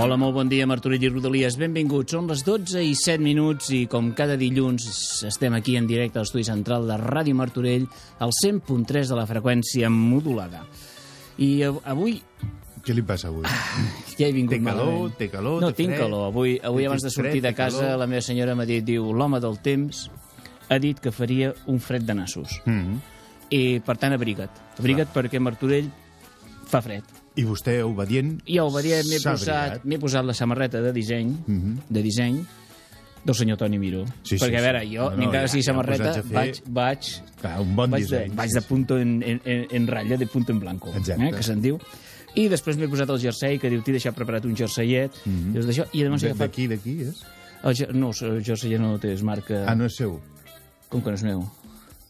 Hola, molt bon dia, Martorell i Rodalies. Benvinguts. Són les 12 i 7 minuts i com cada dilluns estem aquí en directe a l'estudi central de Ràdio Martorell al 100.3 de la freqüència modulada. I av- avui Què li passa avui? ja he vingut Té calor, malament. té calor, No, té tinc fred. calor. Avui, avui abans de fred, sortir de té casa, calor. la meva senyora m'ha dit, diu, l'home del temps ha dit que faria un fred de nassos. Mm -hmm. I, per tant, abriga't. Abriga't perquè Martorell fa fred. I vostè, obedient, I variat m'he posat, posat la samarreta de disseny, Mhm. de disseny, del senyor Toni Miró. Sí, sí, Perquè, a veure, sí. jo, No, no, encara ja- sigui ja samarreta, fer- vaig, vaig, Clar, un bon vaig, de, disseny. vaig sí, de sí. punto en, en, en, en ratlla, de punto en blanco, Exacte. eh, que se'n diu. I després m'he posat el jersei, que diu, t'he deixat preparat un jerseiet, mm -hmm. d'això, i llavors he De- agafat... D'aquí, d'aquí, és? El, no, el jersei no té, és marca... Ah, no és seu. Com que no és meu?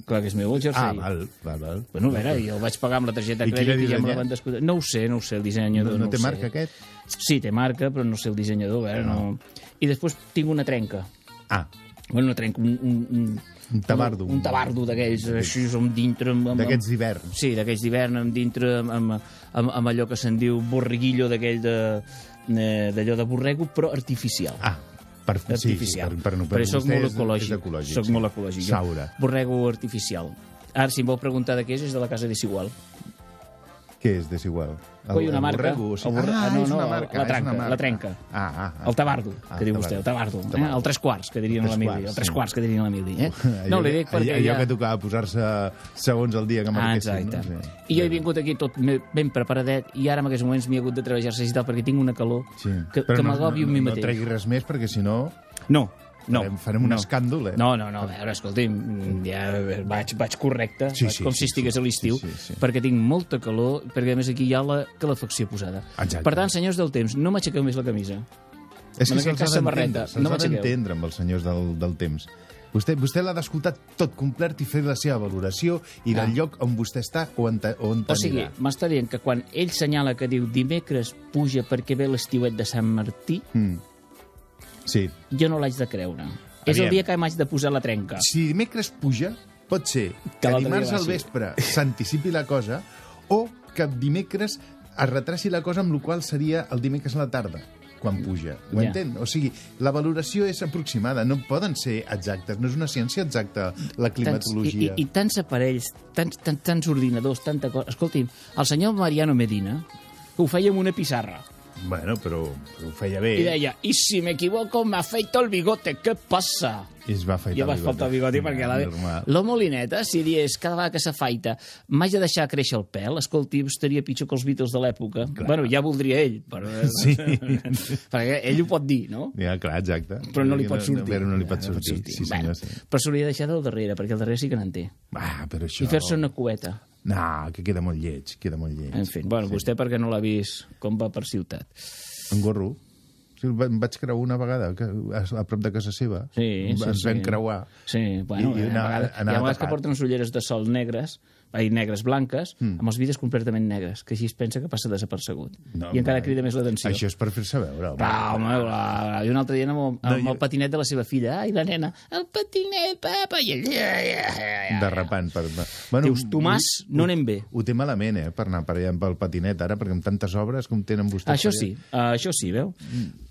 Clar que és meu, el jersei. Ah, val, val, val. Bueno, a veure, jo el vaig pagar amb la targeta de crèdit i ja me la van descomptar. No ho sé, no ho sé, el dissenyador No, no, no té ho sé. marca, aquest? Sí, té marca, però no sé el dissenyador, a veure, no. I després tinc una trenca. Ah, Bueno, una trenca, un... Un, un, Un tabardo. Un, un tabardo d'aquells, així, amb dintre... Amb, amb, d'aquests d'hivern. Sí, d'aquells d'hivern, amb dintre, amb, amb, amb, amb allò que se'n diu borreguillo d'aquell de eh, d'allò de borrego, però artificial. Ah, per, sí, sí, artificial. per, per, per, Perquè soc molt ecològic. És ecològic. soc sí. molt ecològic. Saura. Borrego artificial. Ara, si em vol preguntar de què és, és de la casa Desigual. Què és desigual? El, Coi, una el marca. borrego, o sigui- borre- Ah, no, és no, una la marca, és trenca, marca. la trenca. Ah, ah, ah. El tabardo, Ah, que diu vostè, el tabardo. Eh? Tabardo. El tres quarts, que dirien l'Emili. El tres quarts, que dirien l'Emili. Eh? No, Allò li dic perquè allò, ja... que tocava posar-se segons el dia que Ah, marquessin. exacte. No? Sí. I jo he vingut aquí tot ben preparadet i ara en aquests moments m'hi he hagut de treballar i tal perquè tinc una calor Sí. que, Però que no- m'agòbio no, a mi no, mateix. No tregui res més perquè si no No, no. farem, farem un no. escàndol, eh? No, no, no, a veure, escolti'm, ja vaig, vaig correcte, Sí, vaig sí, com sí, si estigués sí, a l'estiu, sí, sí, sí. perquè tinc molta calor, perquè a més aquí hi ha la calefacció posada. Exacte. Per tant, senyors del temps, no m'aixequeu més la camisa. És que se'ls ha d'entendre, se'ls No ha m'aixequeu. d'entendre amb els senyors del, del temps. Vostè, vostè l'ha d'escoltar tot complet i fer la seva valoració i del Ah. lloc on vostè està o on, on O sigui, m'està dient que quan ell senyala que diu dimecres puja perquè ve l'estiuet de Sant Martí, Mm. Sí. jo no l'haig de creure. És Aviam. el dia que m'haig de posar la trenca. Si dimecres puja, pot ser Que que, dimarts al vespre s'anticipi la cosa o que dimecres es retraci la cosa amb la qual seria el dimecres a la tarda quan puja. Ho Ja. entén? O sigui, la valoració és aproximada, no poden ser exactes, no és una ciència exacta la Tants, climatologia. i, i, I tants aparells, tants, tants, tants ordinadors, tanta cosa... Escolti'm, el senyor Mariano Medina ho feia amb una pissarra Bueno, però, però ho feia bé. i deia, i si me equivoco me afeito el bigote, què passa? I es va afaitar vaig el faltar el bigoti perquè la... Normal. la molineta, si diés cada vegada que s'afaita m'haig de deixar créixer el pèl, escolti, estaria pitjor que els Beatles de l'època. Bueno, ja voldria ell, però... Sí. perquè ell ho pot dir, no? Ja, clar, exacte. Però no li pot sortir. Però no li pot sortir, sí senyor. Sí. Però s'hauria de deixar del darrere, perquè el darrere sí que n'en té. Ah, però això... I fer-se una cubeta. No, que queda molt lleig, queda molt lleig. En fi, bueno, sí. vostè perquè no l'ha vist com va per ciutat. En gorro. Sí, em vaig creuar una vegada que, a, a prop de casa seva. Sí, sí, Ens sí. vam creuar. Sí, bueno, I- I, i anava- vegades, hi ha vegades que porten ulleres de sol negres, ai, negres blanques, mm. amb els vidres completament negres, que així es pensa que passa desapercebut. No, I encara home. crida més l'atenció. Això és per fer-se veure, home. Ah, home, la, I un altre dia amb, el, amb jo- el patinet de la seva filla. Ai, la nena, el patinet, papa, i ell... Ja, ja, ja. Derrapant. Per... Bueno, Dius, Tomàs, no anem bé. Ho té malament, eh, per anar per allà pel patinet, ara, perquè amb tantes obres com tenen vostès... Això sí, uh, això sí, veu?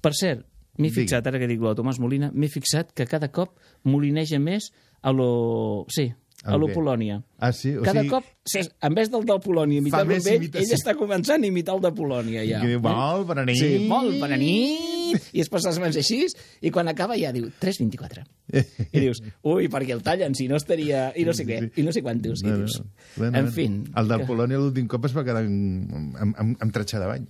Per cert, m'he fixat, ara que dic lo de Tomàs Molina, m'he fixat que cada cop molineja més a lo... Sí, a El lo? Polònia. Ah, sí? O Cada sigui, cop, en vez del del Polònia imitar més ell, imitació. ell està començant a imitar el de Polònia, ja. Que diu, vol, bona nit. Sí, vol, bona nit. I es passa les mans així, i quan acaba ja diu 3.24. I dius, ui, perquè el tallen, si no estaria... I no sé què, i no sé quantos. I No, no, dius, bueno, en bueno. fi. El del Polònia l'últim cop es va quedar amb, amb, amb, amb tratxa de bany.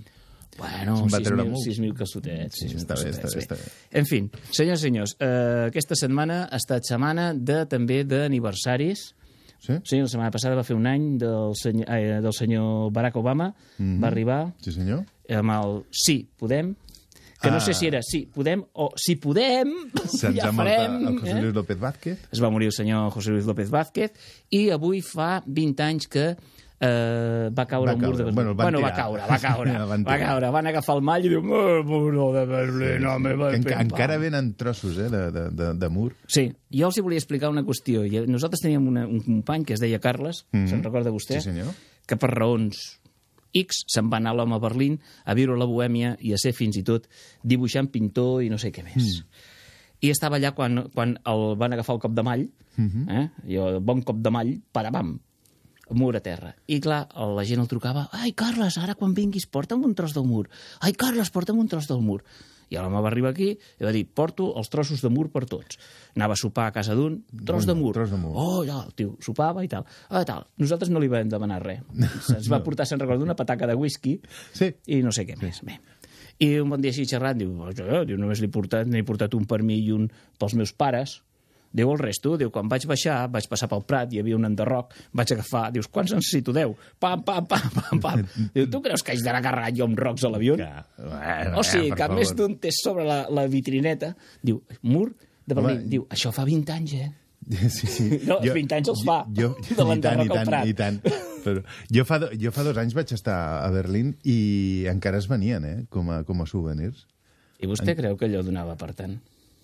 Bueno, Se'n va treure 6.000 molt. 6.000 calçotets. Sí, 6.000 està bé, està bé, està bé. En fi, senyors i senyors, eh, aquesta setmana ha estat setmana de, també d'aniversaris. Sí? Sí, la setmana passada va fer un any del senyor, eh, del senyor Barack Obama. Mhm. Va arribar Sí, senyor? amb el sí, podem, que no Ah. sé si era sí, podem o si podem, Se'ns ja farem. el José eh? Luis López Vázquez. Es va morir el senyor José Luis López Vázquez i avui fa 20 anys que eh, va caure Va el mur de caure. Berlín. Bueno, van va caure, va caure, El van va caure. Van agafar el mall i diu, "Oh, muro de Berlín, home, va Que enca pim, pam". encara venen trossos eh, de, de, de, de mur. Sí, jo els hi volia explicar una qüestió. Nosaltres teníem una, un company que es deia Carles, Mhm. se'n recorda vostè? Sí, senyor. Que per raons X se'n va anar l'home a Berlín a viure la Bohèmia i a ser fins i tot dibuixant pintor i no sé què més. Mm. I estava allà quan, quan el van agafar el cop de mall, mm -hmm. eh? I el bon cop de mall, parabam, mur a terra. I clar, la gent el trucava, ai, Carles, ara quan vinguis porta'm un tros del mur. Ai, Carles, porta'm un tros del mur. I l'home va arribar aquí i va dir, porto els trossos de mur per tots. Anava a sopar a casa d'un, tros de mur. Tros de mur. Oh, ja, el tio sopava i tal. Ah, tal. Nosaltres no li vam demanar res. Se'ns va portar, se'n recorda, una pataca de whisky Sí. i no sé què més. Bé. I un bon dia així xerrant, diu, jo, diu només l'he portat, n'he portat un per mi i un pels meus pares. Diu el resto, diu, quan vaig baixar, vaig passar pel Prat, hi havia un enderroc, vaig agafar, dius, quants en necessito? 10? Pam, pam, pam, pam, pam. Diu, tu creus que haig d'anar carregant jo amb rocs a l'avió? Bueno, O sigui, que a més d'un té sobre la, la vitrineta, diu, mur de Berlín, Home, diu, això fa 20 anys, eh? Sí, sí. No, 20 anys els fa, Jo, de i tant, l'enderroc i al tant, Prat. i tant. Però jo, fa, do- jo fa dos anys vaig estar a Berlín i encara es venien, eh, com a, com a souvenirs. I vostè creu que allò donava per tant?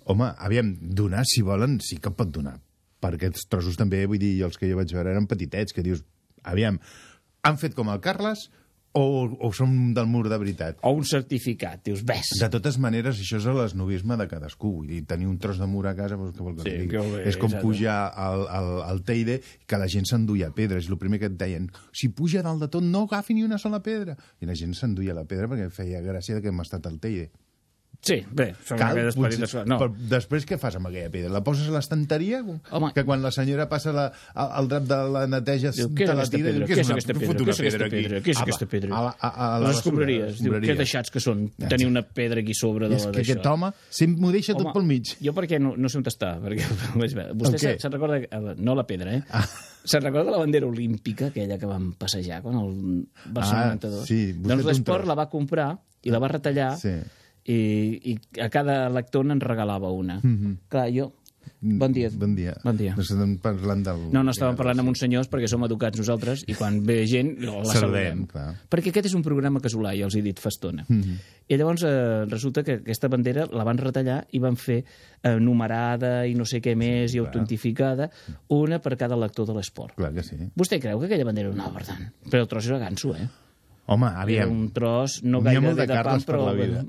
Home, aviam, donar, si volen, sí que pot donar. Per aquests trossos també, vull dir, els que jo vaig veure eren petitets, que dius, aviam, han fet com el Carles o, o som del mur de veritat? O un certificat, dius, ves. De totes maneres, això és l'esnovisme de cadascú. Vull dir, tenir un tros de mur a casa, doncs, què vol que Sí, que ve, és com exacte. pujar al, al, al Teide, que la gent s'enduia pedres. El primer que et deien, si puja dalt de tot, no agafi ni una sola pedra. I la gent s'enduia la pedra perquè feia gràcia que hem estat al Teide. Sí, bé, són aquelles petites coses. No, Però després què fas amb aquella pedra? La poses a l'estanteria? Home. Que quan la senyora passa la, el, el drap de la neteja Diu, què és te la aquesta tira, pedra? diu, Què és aquesta pedra? Què és aquesta pedra? Què és A- aquesta pedra? A, a, a, a la les escombraries. Diu, que deixats que són, tenir una pedra aquí sobre de És la que aquest d'això. home sempre m'ho deixa tot pel mig. Jo perquè no, no sé on està, perquè. Vostè se'n se recorda, eh, no la pedra, eh? Ah. Se'n recorda la bandera olímpica, aquella que vam passejar quan el Barcelona Ah, 92? sí, vostè doncs l'esport la va comprar i la va retallar Sí. I, i a cada lector n'en regalava una. Mm -hmm. Clar, jo... Bon dia. Bon dia. Bon dia. No estem parlant del... No, no estàvem parlant amb uns senyors perquè som educats nosaltres i quan ve gent la Saludem, clar. Perquè aquest és un programa casolà, ja els he dit fa estona. Mm -hmm. I llavors eh, resulta que aquesta bandera la van retallar i van fer eh, numerada i no sé què més i autentificada, una per cada lector de l'esport. Clar que sí. Vostè creu que aquella bandera donava per tant? Però el tros era ganso, eh? Home, Era aviam. un tros no gaire de de, pan, per però... la vida.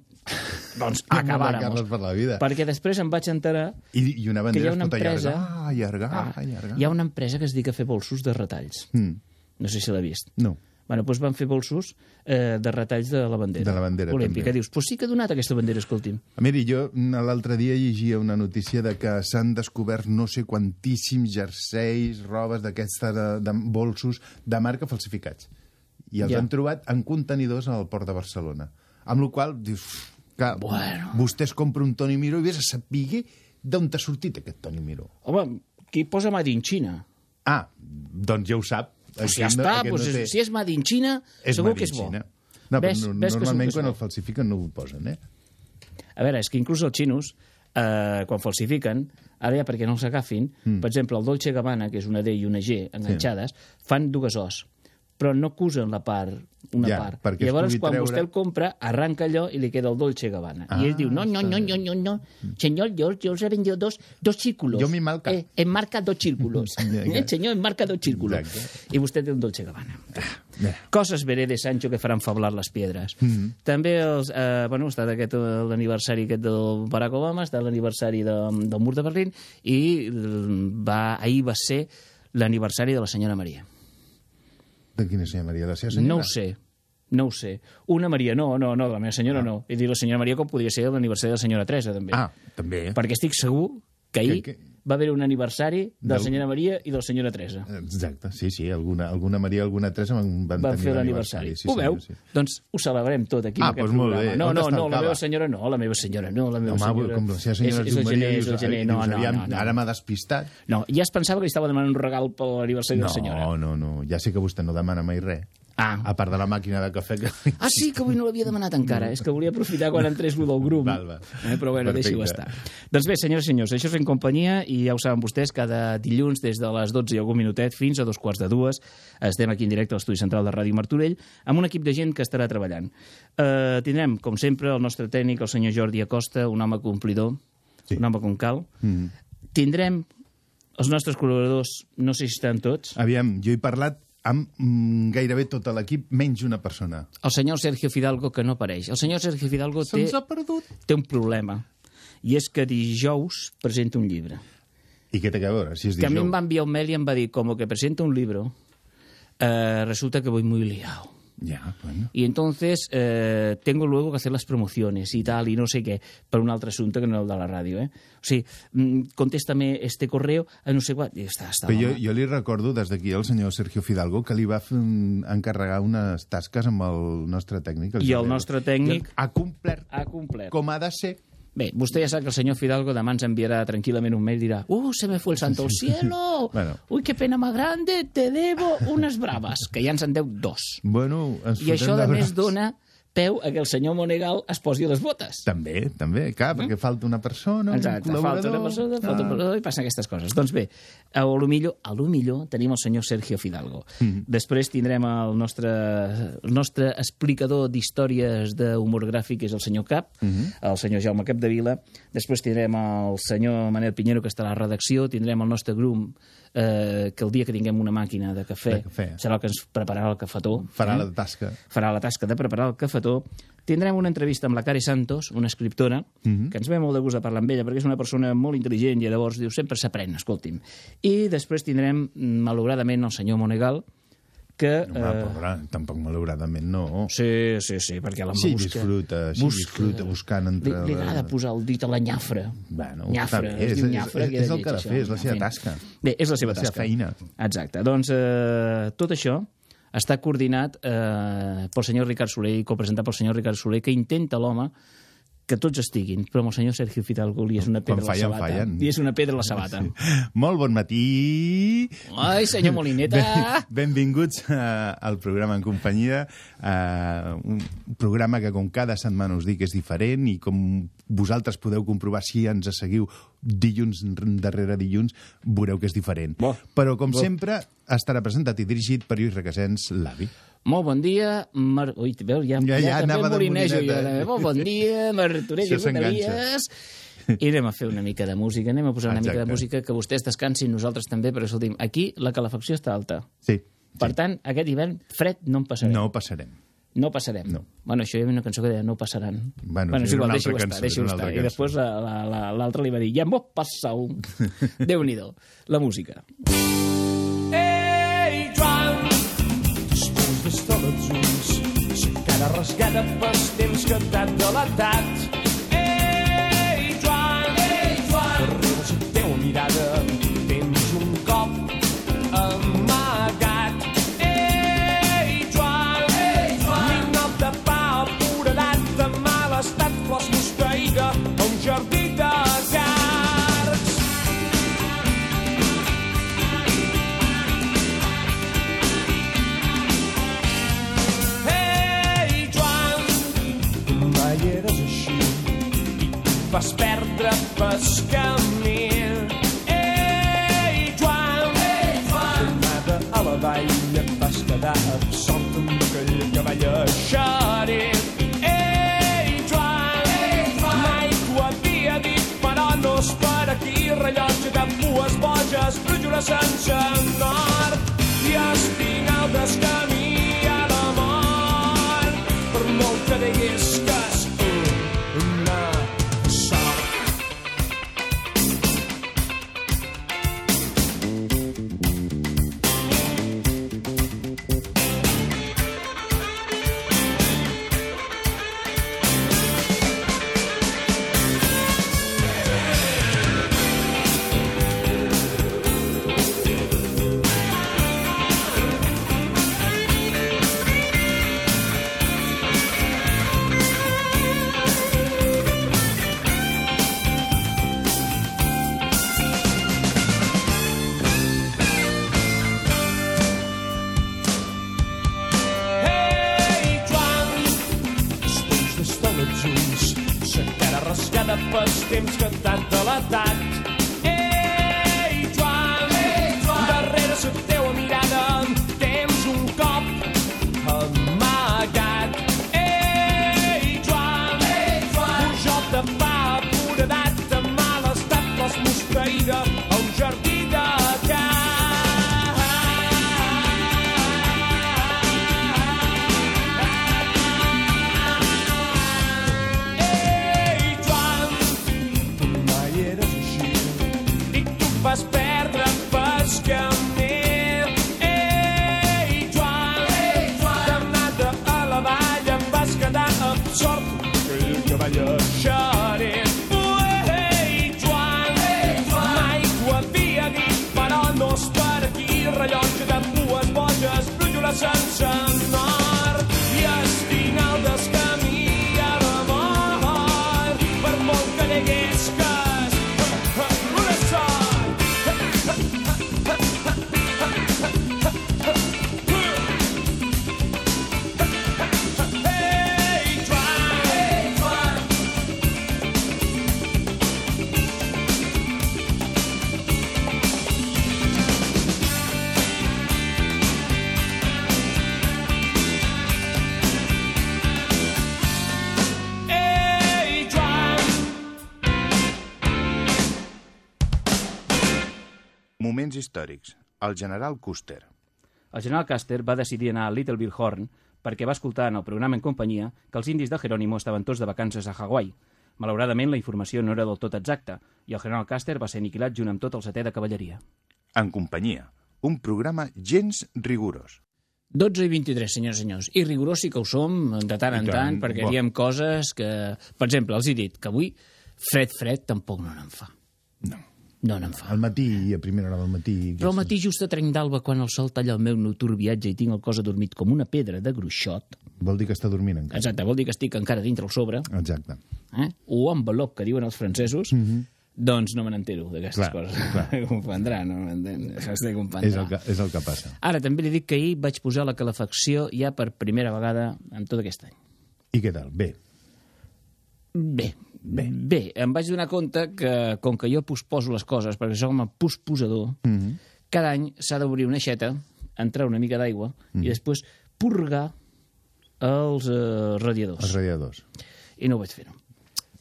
Doncs acabàrem. Carles per la vida. Perquè després em vaig enterar I, I una que hi bandera ha una empresa... allargar, allargar, Ah, allargar. hi ha una empresa que es dedica a fer bolsos de retalls. Mm. No sé si l'ha vist. No. Bueno, doncs van fer bolsos eh, de retalls de la bandera. De la bandera, olímpica. també. Dius, doncs sí que ha donat aquesta bandera, escolti'm. Miri, jo mm, l'altre dia llegia una notícia de que s'han descobert no sé quantíssims jerseis, robes d'aquesta de, de bolsos de marca falsificats. I els ja. han trobat en contenidors al port de Barcelona. Amb la qual cosa, dius, que Bueno. vostè es compra un Toni Miró i vés a saber d'on t'ha sortit aquest Toni Miró. Home, qui posa Made in China? Ah, doncs ja ho sap. Pues ja no- està, aquest pues, no té- si és Made in China, és segur que és bo. China. No, Ves- però no, ves normalment quan el falsifiquen no ho posen, eh? A veure, és que inclús els xinos, eh, quan falsifiquen, ara ja perquè no els agafin, mm. per exemple, el Dolce Gabbana, que és una D i una G enganxades, fan dues Os, però no acusen la part, una Ja, part. Llavors, quan treure- vostè el compra, arranca allò i li queda el Dolce Gabbana. Ah, I ell diu, no, no, no, no, no, no, señor, yo, yo os he vendido dos, dos círculos. Yo mi marca. Eh, en marca dos círculos. Ja, ja. eh, señor, en marca dos círculos. Exacte. I vostè té un Dolce Gabbana. Bé. Coses veré de Sancho que faran fablar les piedres. Mm -hmm. També els, eh, bueno, està aquest eh, l'aniversari aquest del Barack Obama, està l'aniversari de, del mur de Berlín i eh, va, ahir va ser l'aniversari de la senyora Maria. De quina senyora Maria? De la seva senyora? No ho sé, no ho sé. Una Maria, no, no, no, de la meva senyora no. I dir la senyora Maria com podria ser l'aniversari de la senyora Teresa, també. Ah, també. Perquè estic segur que ahir Que- que- va haver un aniversari de la senyora Maria i de la senyora Teresa. Exacte, sí, sí, alguna, alguna Maria, alguna Teresa van, van, van tenir fer l'aniversari. Sí, ho veu? Sí. Doncs ho celebrem tot aquí Ah, en doncs molt programa. bé. No, On no, no, la meva senyora no, la meva senyora no, la meva Home, senyora... com la seva senyora és, és el gener, és el gener. No, no, no, no. Ara m'ha despistat. No, ja es pensava que li estava demanant un regal per l'aniversari de la senyora. No, no, no, ja sé que vostè no demana mai res. Ah. A part de la màquina de cafè que... Ah, sí, que avui no l'havia demanat encara. És que volia aprofitar quan entrés lo del grup. Val, val. Eh, però bueno, deixi-ho estar. Doncs bé, senyors i senyors, això és en companyia i ja ho saben vostès, cada dilluns des de les 12 i algun minutet fins a dos quarts de dues estem aquí en directe a l'estudi central de Ràdio Martorell amb un equip de gent que estarà treballant. Uh, tindrem, com sempre, el nostre tècnic, el senyor Jordi Acosta, un home complidor, Sí. un home com cal. Mm. Tindrem els nostres col·laboradors, no sé si estan tots, Aviam, jo he parlat amb mm, gairebé tot l'equip, menys una persona. El senyor Sergio Fidalgo, que no apareix. El senyor Sergio Fidalgo té, ha perdut. té un problema, i és que dijous presenta un llibre. I què té que veure? Si és Que a mi dijous. em va enviar un mail i em va dir, como que presenta un libro, eh, resulta que voy muy liado. Ja, bueno. Y entonces eh, tengo luego que hacer las promociones y tal, y no sé qué, per un altre assumpte que no el de la ràdio, eh? O sigui, mm, contéstame este correo, a no sé quant... Està, està, Però jo, jo li recordo des d'aquí al senyor Sergio Fidalgo que li va un, encarregar unes tasques amb el nostre tècnic. I el nostre tècnic- Ha complert Ha complert. com ha de ser. Bé, vostè ja sap que el senyor Fidalgo demà ens enviarà tranquil·lament un mail i dirà «Uh, se me fue el santo al cielo! Bueno. Uy, qué pena más grande! Te debo unes braves!» Que ja ens en deu dos. Bueno, ens I això, de més, dona peu a que el senyor Monegal es posi les botes. També, també, clar, perquè falta una persona, Exacte, un falta col·laborador... una persona, falta un Ah. col·laborador i passen aquestes coses. Doncs bé, a lo millor, a lo millor tenim el senyor Sergio Fidalgo. Mhm. Després tindrem el nostre, el nostre explicador d'històries d'humor gràfic, que és el senyor Cap, Mhm. el senyor Jaume Capdevila. Després tindrem el senyor Manel Pinheiro, que està a la redacció. Tindrem el nostre grum, eh, que el dia que tinguem una màquina de cafè, De cafè. serà el que ens prepararà el cafetó. Farà eh? la tasca. farà la tasca de preparar el cafetó. Tindrem una entrevista amb la Cari Santos, una escriptora, Mhm. que ens ve molt de gust de parlar amb ella, perquè és una persona molt intel·ligent i llavors diu, sempre s'aprèn, escolti'm. I després tindrem, malauradament, el senyor Monegal, que... Home, eh... pobre, tampoc malauradament no. Sí, sí, sí, perquè la Sí, busca... disfruta, sí, disfruta buscant entre Li, li la- agrada posar el dit a la nyafra. Bueno, nyafra, bé, és- és- nyafra, és- és era el que ha de fer, és la seva tasca. Bé, és la seva La seva tasca. feina. Exacte. Doncs eh, tot això està coordinat eh, pel senyor Ricard Soler i copresentat pel senyor Ricard Soler, que intenta l'home que tots estiguin, però amb el senyor Sergio Fidalgo li és una Quan pedra a la sabata. fallen. Li és una pedra a la sabata. Molt bon matí. Ai, senyor Molineta! Ben, benvinguts uh, al programa en companyia, uh, un programa que com cada setmana us dic és diferent i com vosaltres podeu comprovar si ens seguiu dilluns darrere dilluns, veureu que és diferent. Bo. Però, com Bo. sempre, estarà presentat i dirigit per Lluís Requesens, l'avi. Molt bon dia, Mar... Ui, veus, ja, Ja- ja també anava de molinejo jo. molineta, eh? també. Molt bon dia, Martorell i. Rodalies. I anem a fer una mica de música, anem a posar una mica de música, que vostès descansin, nosaltres també, però escolti'm, aquí la calefacció està alta. Sí. Per tant, aquest hivern fred no en passarem. No passarem. No passarem. No. Bueno, això hi havia una cançó que deia no passaran. Bueno, bueno sí, és igual, altra estar, una estar. I després la- la- la- l'altre li va dir, ja m'ho passau. Déu-n'hi-do. La música. Cara rasgada pels temps que t'ha delatat. Vas perdre pas camí. Ei, Joan, Ei, Joan, tornada a la vall et vas quedar absolt amb aquell cavall eixerit. Ei, Joan, Ei, Joan, mai t'ho havia dit, però no és per aquí rellotge de pues boges, brujura sense nord històrics. El general Custer. El general Custer va decidir anar a Little Bighorn perquè va escoltar en el programa en companyia que els indis de Jerónimo estaven tots de vacances a Hawaii. Malauradament, la informació no era del tot exacta i el general Custer va ser aniquilat junt amb tot el setè de cavalleria. En companyia. Un programa gens rigorós. 12 i 23, senyors i senyors. I rigorós sí que ho som, de tant en tant, tant, perquè bo. diem coses que... Per exemple, els he dit que avui fred, fred, tampoc no n'en fa. No. No n'en fa. Al matí, a primera hora del matí... Però al matí, just a trenc d'alba, quan el sol talla el meu nocturn viatge i tinc el cos adormit com una pedra de gruixot, Vol dir que està dormint encara. exacte, vol dir que estic encara dintre el sobre, Exacte. eh? o envelope, que diuen els francesos, doncs no me n'entero d'aquestes coses. clar. comprendrà, no de comprendre. És el, que, és el que passa. Ara, també li dic que ahir vaig posar la calefacció ja per primera vegada en tot aquest any. I què tal? Bé. Bé, bé, bé. Em vaig donar compte que, com que jo posposo les coses, perquè soc un posposador, mm -hmm. cada any s'ha d'obrir una aixeta, entrar una mica d'aigua mm -hmm. i després purgar els eh, radiadors. Els radiadors. I no ho vaig fer.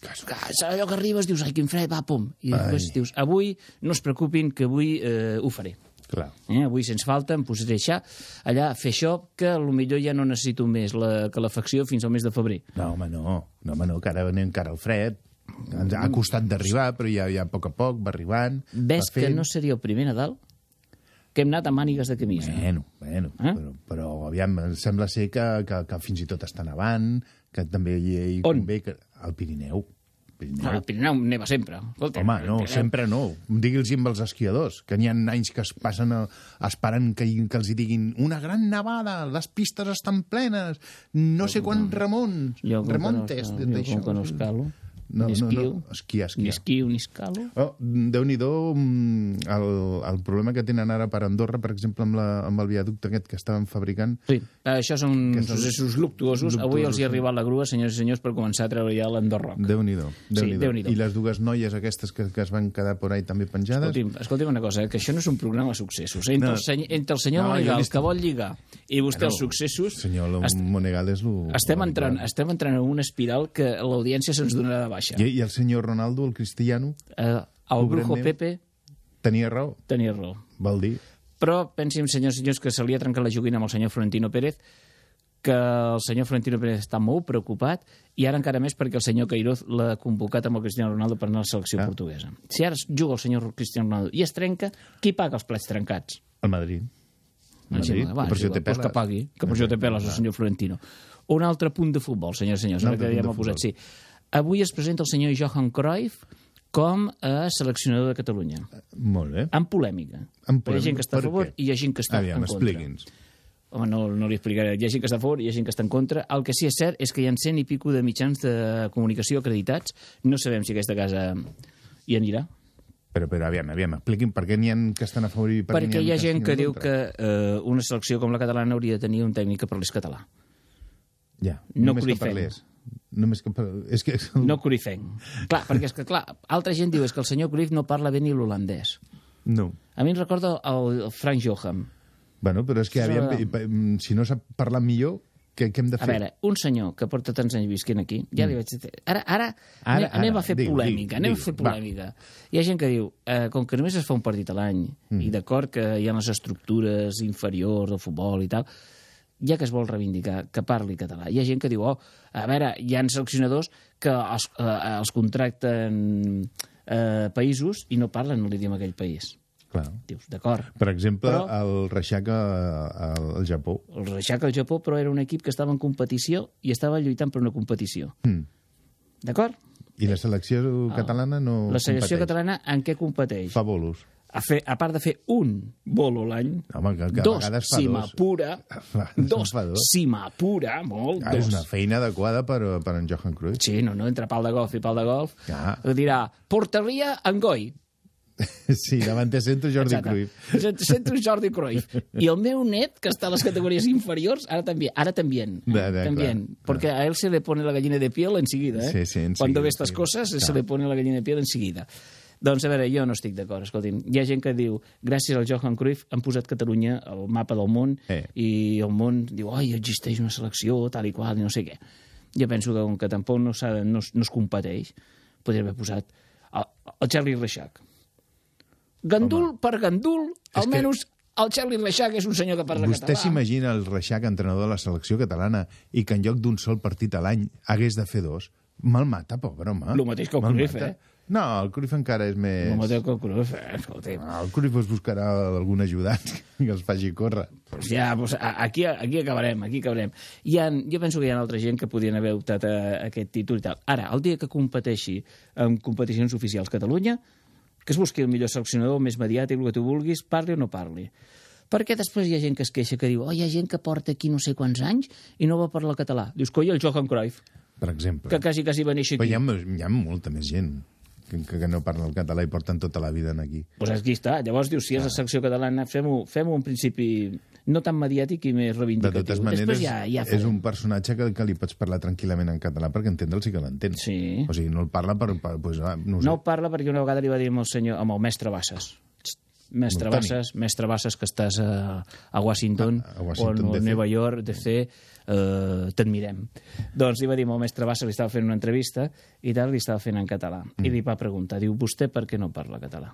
Clar, és allò que arribes, dius, ai, quin fred, va, pum. I després Ai. dius, avui no es preocupin, que avui eh, ho faré. Clar. Eh? Avui, sense falta, em posaré això, allà a fer això, que a lo millor ja no necessito més la calefacció fins al mes de febrer. No, home, no. No, home, no, que ara venim encara el fred. Ens ha costat d'arribar, però ja, ja a poc a poc va arribant. Ves va que fent. no seria el primer Nadal que hem anat a mànigues de camisa. Bueno, bueno, Eh? però, però aviam, sembla ser que, que, que fins i tot està nevant, que també hi, hi On? convé que... Al Pirineu. Pirineu. Al Pirineu neva sempre. Escolta, Home, no, Pirineu- sempre no. Digui'ls amb els esquiadors, que n'hi ha anys que es passen a, esperant que, que els hi diguin una gran nevada, les pistes estan plenes, no sé remons, Jo com que no remontes escalo, de- jo com que no escalo, No, ni no, esquio, no, esquiar, ni esquiar. esquio ni escalo. Oh, Déu-n'hi-do mm, el, el problema que tenen ara per Andorra, per exemple, amb, la, amb el viaducte aquest que estaven fabricant, Sí, això són processos luctuosos. Avui luctuosos, els hi ha arribat la grua, senyors i senyors, per començar a treure ja l'Andorroc. Déu-n'hi-do. Déu Sí, Déu-n'hi-do. I les dues noies aquestes que, que es van quedar por ahí també penjades... Escolti'm, escolti'm una cosa, eh, que això no és un programa de successos. Entre, No. el, senyor, entre el senyor No, no, Monegal, que vol lligar, i vostè No, els successos, Senyor Monegal és lo... estem, entrant, estem entrant en una espiral que l'audiència se'ns donarà de baixa. I, I el senyor Ronaldo, el cristiano, Eh, el Brujo meu. Pepe tenia raó, tenia raó. vol dir... Però pensin, senyors i senyors, que se li ha trencat la joguina amb el senyor Florentino Pérez, que el senyor Florentino Pérez està molt preocupat i ara encara més perquè el senyor Queiroz l'ha convocat amb el Cristiano Ronaldo per anar a la selecció Ah. portuguesa. Si ara juga el senyor Cristiano Ronaldo i es trenca, qui paga els plats trencats? El Madrid. Sembla, va, per això té doncs que peles. pagui, que per això té peles el senyor Florentino. Un altre punt de futbol, senyors i senyors, Un ara altre que ja punt de m'ha posat, sí. Avui es presenta el senyor Johan Cruyff com a seleccionador de Catalunya. Molt bé. Amb polèmica. Amb Hi ha gent que està a favor i hi ha gent que està Aviam, en contra. expliqui'ns. Home, no, no li explicaré. Hi ha gent que està a favor i hi ha gent que està en contra. El que sí és cert és que hi ha cent i pico de mitjans de comunicació acreditats. No sabem si aquesta casa hi anirà. Però, però aviam, aviam, expliqui'm per què n'hi ha que estan a favor i per què perquè n'hi hi ha gent que diu que eh, una selecció com la catalana hauria de tenir un tècnic que parlés català. Ja, no només que parlés. Només que. És que... No Cruyffenc. Clar, perquè és que, clar, altra gent diu és que el senyor Cruyff no parla bé ni l'holandès. No. A mi em recorda el, el Frank Johan. Bueno, però és que aviam, mm, si no sap parlar millor, què, què hem de A fer? veure, un senyor que porta tants anys visquent aquí, ja li vaig dir... Ara, ara, Mm. Ara, anem, ara, a fer digue, polèmica, digue, anem a digue, fer va. polèmica. Hi ha gent que diu, eh, com que només es fa un partit a l'any, Mm. i d'acord que hi ha les estructures inferiors del futbol i tal, ja que es vol reivindicar, que parli català. Hi ha gent que diu, oh, a veure, hi ha seleccionadors que els, eh, els contracten eh, països i no parlen l'idioma d'aquell país. Clar. Dius, d'acord. Per exemple, Però- el Reixac al, al Japó. El Reixac al Japó, però era un equip que estava en competició i estava lluitant per una competició. Mm. D'acord? I la selecció catalana no Ah. La selecció competeix. catalana en què competeix? Fa bolos. A, fer, a part de fer un bolo l'any, dos, si dos. dos, dos. si m'apura, molt, Ah, és dos. una feina adequada per, per en Johan Cruyff. Sí, no, no, entre pal de golf i pal de golf, Ah. dirà, porteria en Goi. Sí, davant te sento Jordi Exacte. Cruyff. Sento Jordi Cruyff. I el meu net, que està a les categories inferiors, ara també, ara també. Eh? De- de, clar. porque a él se le pone la gallina de piel enseguida. ¿eh? Sí, sí, enseguida, Cuando ve estas cosas, se le pone la gallina de piel enseguida. Doncs, a veure, jo no estic d'acord, escolti'm. Hi ha gent que diu, gràcies al Johan Cruyff han posat Catalunya al mapa del món Eh. i el món diu, oi, existeix una selecció, tal i qual, i no sé què. Jo penso que com que tampoc no, de- no, no es competeix, podria haver posat el, el Charlie Reixac. Gandul per gandul, És que- almenys el Charlie Reixac és un senyor que parla Vostè català. s'imagina el Reixac, entrenador de la selecció catalana, i que en lloc d'un sol partit a l'any hagués de fer dos? Me'l mata, pobre home. Lo mateix que el Cruyff, eh? No, el Cruyff encara és més... No mateix que el Cruyff, eh? escolti. Ah, El Cruyff es buscarà algun ajudat que els faci córrer. Pues ja, pues, aquí, aquí acabarem, aquí acabarem. Hi ha, jo penso que hi ha altra gent que podien haver optat a, a aquest títol i tal. Ara, el dia que competeixi en competicions oficials Catalunya, que es busqui el millor seleccionador, el més mediàtic, el que tu vulguis, parli o no parli. Perquè després hi ha gent que es queixa que diu oh, hi ha gent que porta aquí no sé quants anys i no va parlar català. Dius, coi, el Johan Cruyff, Per exemple. que quasi, quasi va néixer Però aquí. hi ha, hi ha molta més gent que, que, no parla el català i porten tota la vida en aquí. Pues aquí està. Llavors dius, si és la secció catalana, fem-ho fem en principi no tan mediàtic i més De reivindicatiu. totes maneres, Després ja, ja és un personatge que, que li pots parlar tranquil·lament en català perquè entendre'l sí que l'entén. Sí. O sigui, no el parla per... per pues, ah, no, sé. No parla perquè una vegada li va dir amb el senyor, amb el mestre Bassas. Toni. Bassas, mestre Bassas, que estàs a, a Washington, A- a Washington, o a. Nova York, DC, eh, t'admirem. Doncs li va dir el mestre Bassas, li estava fent una entrevista, i tal, li estava fent en català. I li va preguntar, diu, vostè per què no parla català?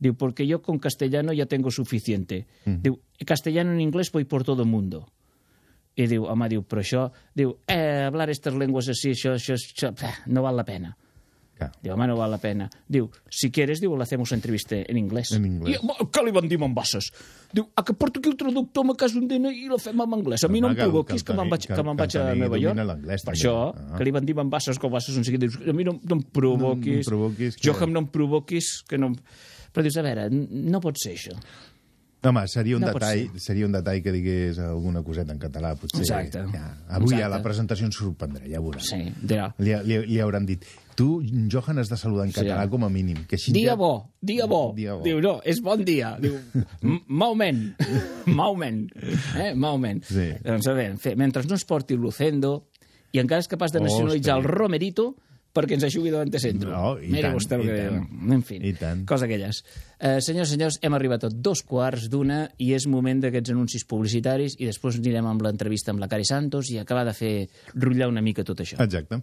Diu, porque yo con castellano ya tengo suficiente. Diu, castellano en inglés voy por todo el mundo. I diu, home, diu, però això... Diu, eh, hablar estas lenguas así, això, això, això eh, no val la pena. Clar. Diu, home, no val la pena. Diu, si quieres, diu, la hacemos entrevista en inglés. En inglés. I, "Ma, què li van dir amb basses? Diu, a que porto aquí el traductor a casa un DNI i la fem en anglès. A mi no Home, em que provoquis, que que, me'n vaig, que- que me'n que vaig a Nova York. Per també. això, Ah. que li van dir amb basses com basses, no sé què. Dius, a mi no, no em provoquis. No em provoquis, que- Johan, no em provoquis. Que no... Però dius, a veure, no pot ser això. Home, seria un, No detall, seria un detall que digués alguna coseta en català, potser. Exacte. Ja. Avui Exacte. a la presentació ens sorprendrà, ja veuràs. Sí, dirà. Li, li, li hauran dit, tu, Johan, has de saludar en Sí. català com a mínim. Que així Dia ja... bo, dia bo. Dia bo. Diu, no, és bon dia. Diu, "M- maument, maument, eh, maument. Sí. Doncs a veure, mentre no es porti Lucendo i encara és capaç de nacionalitzar Ostres. el Romerito perquè ens aixugui davant de centre. No, i Mira tant, vostè el que tant. En fi, cosa aquelles. Eh, senyors, senyors, hem arribat a dos quarts d'una i és moment d'aquests anuncis publicitaris i després anirem amb l'entrevista amb la Cari Santos i acabar de fer rotllar una mica tot això. Exacte.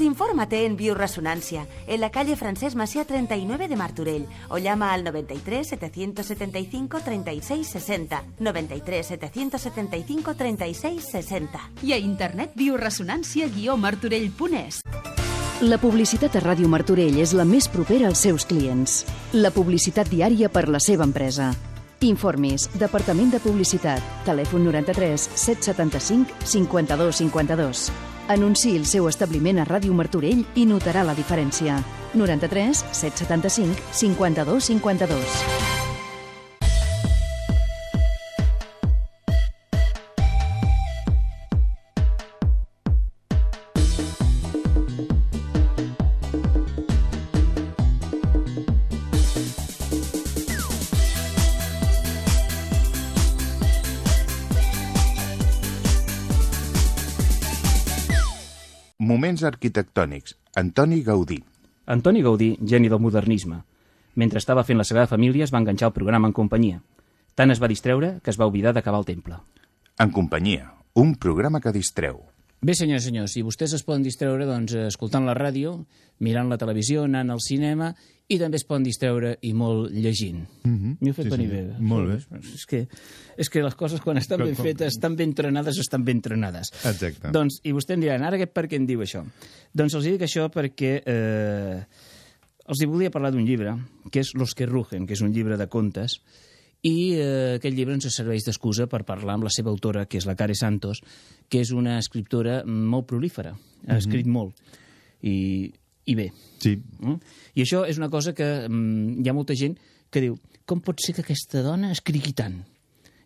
infórmate en Bioresonancia, en la calle Francés Masía 39 de Martorell, o llama al 93 775 36 60. 93 775 36 60. I a internet bioresonància-martorell.es. La publicitat a Ràdio Martorell és la més propera als seus clients. La publicitat diària per la seva empresa. Informis, Departament de Publicitat, telèfon 93 775 52 52. Anunciï el seu establiment a Ràdio Martorell i notarà la diferència. 93 775 52 52. Arquitectònics. Antoni Gaudí. Antoni Gaudí, geni del modernisme. Mentre estava fent la Sagrada Família es va enganxar el programa en companyia. Tant es va distreure que es va oblidar d'acabar el temple. En companyia. Un programa que distreu. Bé, senyors i senyors, si vostès es poden distreure doncs, eh, escoltant la ràdio, mirant la televisió, anant al cinema, i també es poden distreure i molt llegint. Mm -hmm. M'hi heu fet. Sí, venir sí. bé. Molt bé. És que, és que les coses quan estan Com- ben com- fetes, estan ben entrenades, estan ben entrenades. Exacte. Doncs, I vostè em diran, ara per què em diu això? Doncs els dic això perquè eh, els hi volia parlar d'un llibre, que és Los que rugen, que és un llibre de contes, i eh, aquest llibre ens serveix d'excusa per parlar amb la seva autora, que és la Care Santos, que és una escriptora molt prolífera, ha escrit molt. I, I bé, Sí, Mm? I això és una cosa que mm, hi ha molta gent que diu com pot ser que aquesta dona escrigui tant?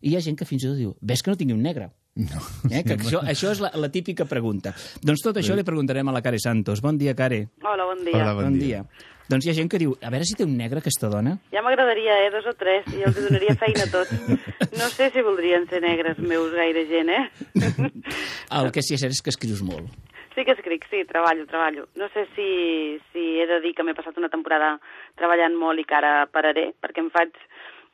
I hi ha gent que fins i tot diu ves que no tingui un negre. no. Eh? Que això, això és la, la típica pregunta. Doncs tot això li preguntarem a la Care Santos. Bon dia, Care. Hola, bon dia. Hola, bon dia. Doncs hi ha gent que diu, a veure si té un negre aquesta dona. Ja m'agradaria, eh, dos o tres, i els donaria feina a tots. No sé si voldrien ser negres meus gaire gent, eh? El que sí que és cert és que escrius molt. Sí que escric, sí, treballo, treballo. No sé si, si he de dir que m'he passat una temporada treballant molt i que ara pararé, perquè em faig,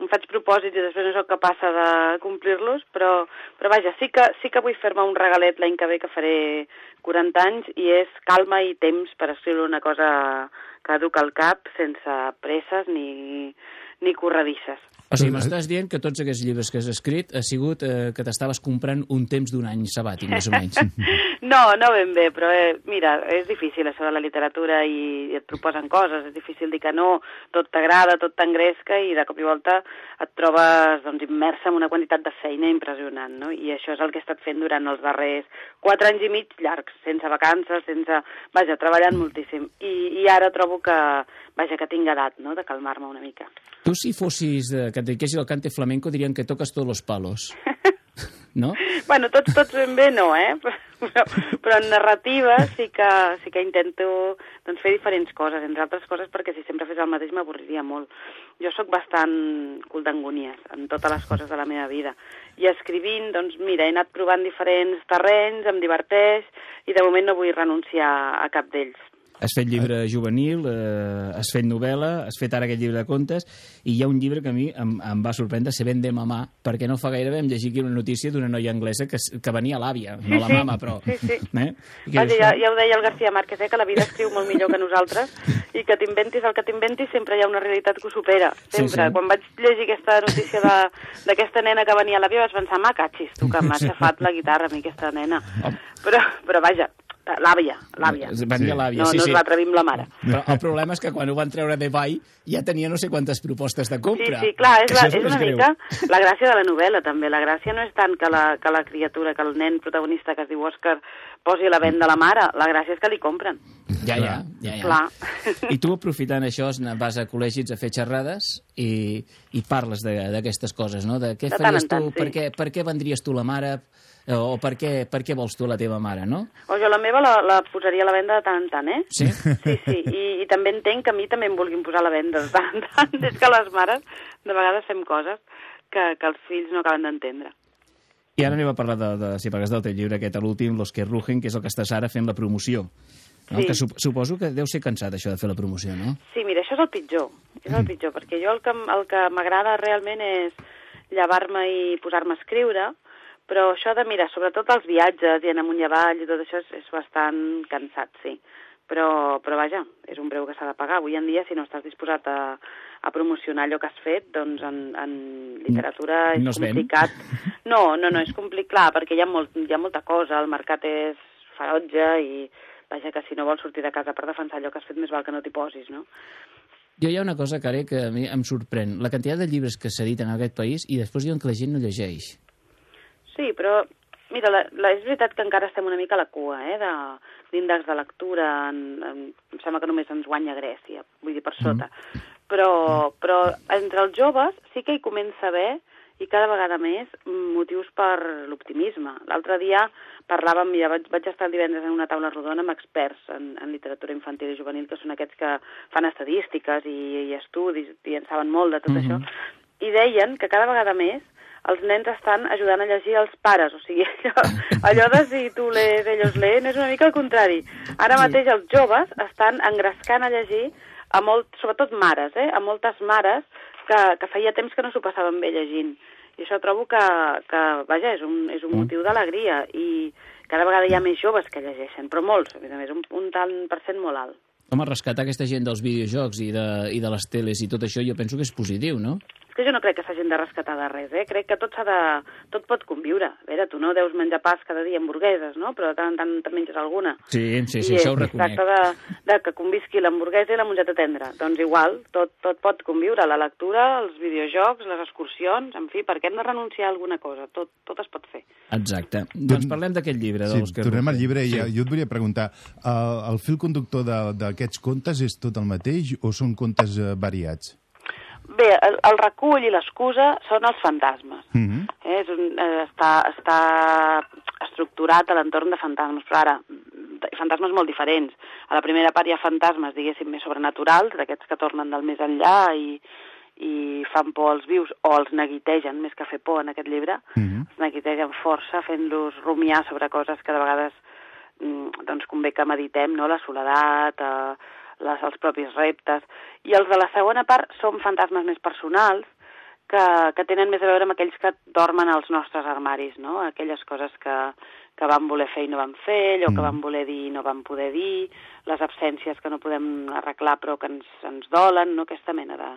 em faig propòsits i després no sóc capaç de complir-los, però, però vaja, sí que, sí que vull fer-me un regalet l'any que ve que faré 40 anys i és calma i temps per escriure una cosa duc al cap sense presses ni, ni corredisses. O sigui, m'estàs dient que tots aquests llibres que has escrit ha sigut eh, que t'estaves comprant un temps d'un any sabàtic, més o menys. No, no ben bé, però eh, mira, és difícil això de la literatura i, i et proposen coses, és difícil dir que no, tot t'agrada, tot t'engresca i de cop i volta et trobes doncs, immersa en una quantitat de feina impressionant, no? I això és el que he estat fent durant els darrers quatre anys i mig llargs, sense vacances, sense... Vaja, treballant moltíssim. I, i ara trobo que, vaja, que tinc edat, no?, de calmar-me una mica. Tu, si fossis, de, que et dediquessis al cante flamenco, dirien que toques tots los palos. No? Bueno, tots, tots ben bé no, eh? Però, però en narrativa sí que, sí que intento doncs, fer diferents coses, entre altres coses perquè si sempre fes el mateix m'avorriria molt. Jo sóc bastant cul d'angúnies en totes les coses de la meva vida. I escrivint, doncs mira, he anat provant diferents terrenys, em diverteix, i de moment no vull renunciar a cap d'ells. Has fet llibre juvenil, eh, has fet novel·la, has fet ara aquest llibre de contes, i hi ha un llibre que a mi em, em va sorprendre, Se vende mamà, perquè no fa gaire vam llegir aquí una notícia d'una noia anglesa que, que venia l'àvia, no la sí, mama, però... sí, sí. Eh? Vaja, ja, ja ho deia el García Márquez, eh, que la vida escriu molt millor que nosaltres i que t'inventis el que t'inventis sempre hi ha una realitat que ho supera. Sí, Sempre. sí. Quan vaig llegir aquesta notícia d'aquesta nena que venia a l'àvia vaig pensar, ma, catxis, tu, que m'ha xafat la guitarra a mi aquesta nena. Però, però vaja, l'àvia, l'àvia. Venia Sí. l'àvia, No, sí, no sí. es va atrevir amb la mare. Però el problema és que quan ho van treure de ball ja tenia no sé quantes propostes de Sí, compra. sí, clar, és, la, és el una greu. mica la gràcia de la novel·la, també. La gràcia no és tant que la, que la criatura, que el nen protagonista que es diu Òscar posi a la venda la mare, la gràcia és que li compren. Ja, ja, ja, ja. Clar. I tu, aprofitant això, vas a col·legis a fer xerrades i, i parles de- d'aquestes coses, no? De què De tant faries tant, tu, sí. per, què, per què vendries tu la mare, eh, o per què, per què vols tu la teva mare, no? O jo la meva la, la posaria a la venda de tant en tant, eh? Sí? Sí, sí, I, i també entenc que a mi també em vulguin posar a la venda de tant en tant. És que les mares de vegades fem coses que, que els fills no acaben d'entendre. I ara anem a parlar de, de si pagues del teu llibre, aquest l'últim, Los que rugen, que és el que estàs ara fent la promoció. No? Sí. Que sup suposo que deu ser cansat, això de fer la promoció, no? Sí, mira, això és el pitjor. És el pitjor, perquè jo el que, el que m'agrada realment és llevar-me i posar-me a escriure, però això de, mira, sobretot els viatges i anar amunt i avall i tot això és, és bastant cansat, sí. Però, però vaja, és un preu que s'ha de pagar. Avui en dia, si no estàs disposat a, a promocionar allò que has fet, doncs en, en literatura és No ven. complicat. No, no, no, és complicat, clar, perquè hi ha, molt, hi ha molta cosa, el mercat és ferotge i vaja, que si no vols sortir de casa per defensar allò que has fet, més val que no t'hi posis, no? Jo hi ha una cosa, Care, que a mi em sorprèn. La quantitat de llibres que s'editen en aquest país i després diuen que la gent no llegeix. Sí, però mira, la, la, és veritat que encara estem una mica a la cua, eh, de l'índex de lectura, en, en, em sembla que només ens guanya Grècia, vull dir, per sota. Però, però entre els joves sí que hi comença a haver, i cada vegada més, motius per l'optimisme. L'altre dia parlàvem, ja vaig, vaig estar el divendres en una taula rodona amb experts en, en literatura infantil i juvenil, que són aquests que fan estadístiques i, i estudis i en saben molt de tot això, i deien que cada vegada més els nens estan ajudant a llegir els pares, o sigui, allò, allò de si tu lees, ells leen, és una mica el contrari. Ara mateix els joves estan engrescant a llegir a molt, sobretot mares, eh? a moltes mares que, que feia temps que no s'ho passaven bé llegint. I això trobo que, que vaja, és un, és un motiu d'alegria i cada vegada hi ha més joves que llegeixen, però molts, a més a més, un, un tant per cent molt alt. Home, rescatar aquesta gent dels videojocs i de, i de les teles i tot això jo penso que és positiu, no? És que jo no crec que s'hagin de rescatar de res, eh? Crec que tot s'ha de... tot pot conviure. A veure, tu no deus menjar pas cada dia hamburgueses, no? Però de tant en tant te menges alguna. Sí, sí, sí, I això ho reconec. tracta de, de que convisqui l'hamburguesa i la mongeta tendra. Doncs igual, tot, tot pot conviure, la lectura, els videojocs, les excursions, en fi, per què hem de renunciar a alguna cosa? Tot, tot es pot fer. Exacte. Doncs parlem d'aquest llibre. Sí, dels que tornem al llibre i Sí. jo et volia preguntar, el, el fil conductor de- d'aquests contes és tot el mateix o són contes eh, variats? Bé, el, el recull i l'excusa són els fantasmes. Mm -hmm. Eh, és un, eh, està, està estructurat a l'entorn de fantasmes, però ara, fantasmes molt diferents. A la primera part hi ha fantasmes, diguéssim, més sobrenaturals, d'aquests que tornen del més enllà i, i fan por als vius, o els neguitegen, més que fer por en aquest llibre, Mm -hmm. els neguitegen força, fent-los rumiar sobre coses que de vegades mm, doncs convé que meditem, no? la soledat, eh, les, els propis reptes. I els de la segona part són fantasmes més personals, que, que tenen més a veure amb aquells que dormen als nostres armaris, no? Aquelles coses que, que vam voler fer i no vam fer, allò que Mm. vam voler dir i no vam poder dir, les absències que no podem arreglar però que ens, ens dolen, no? Aquesta mena de,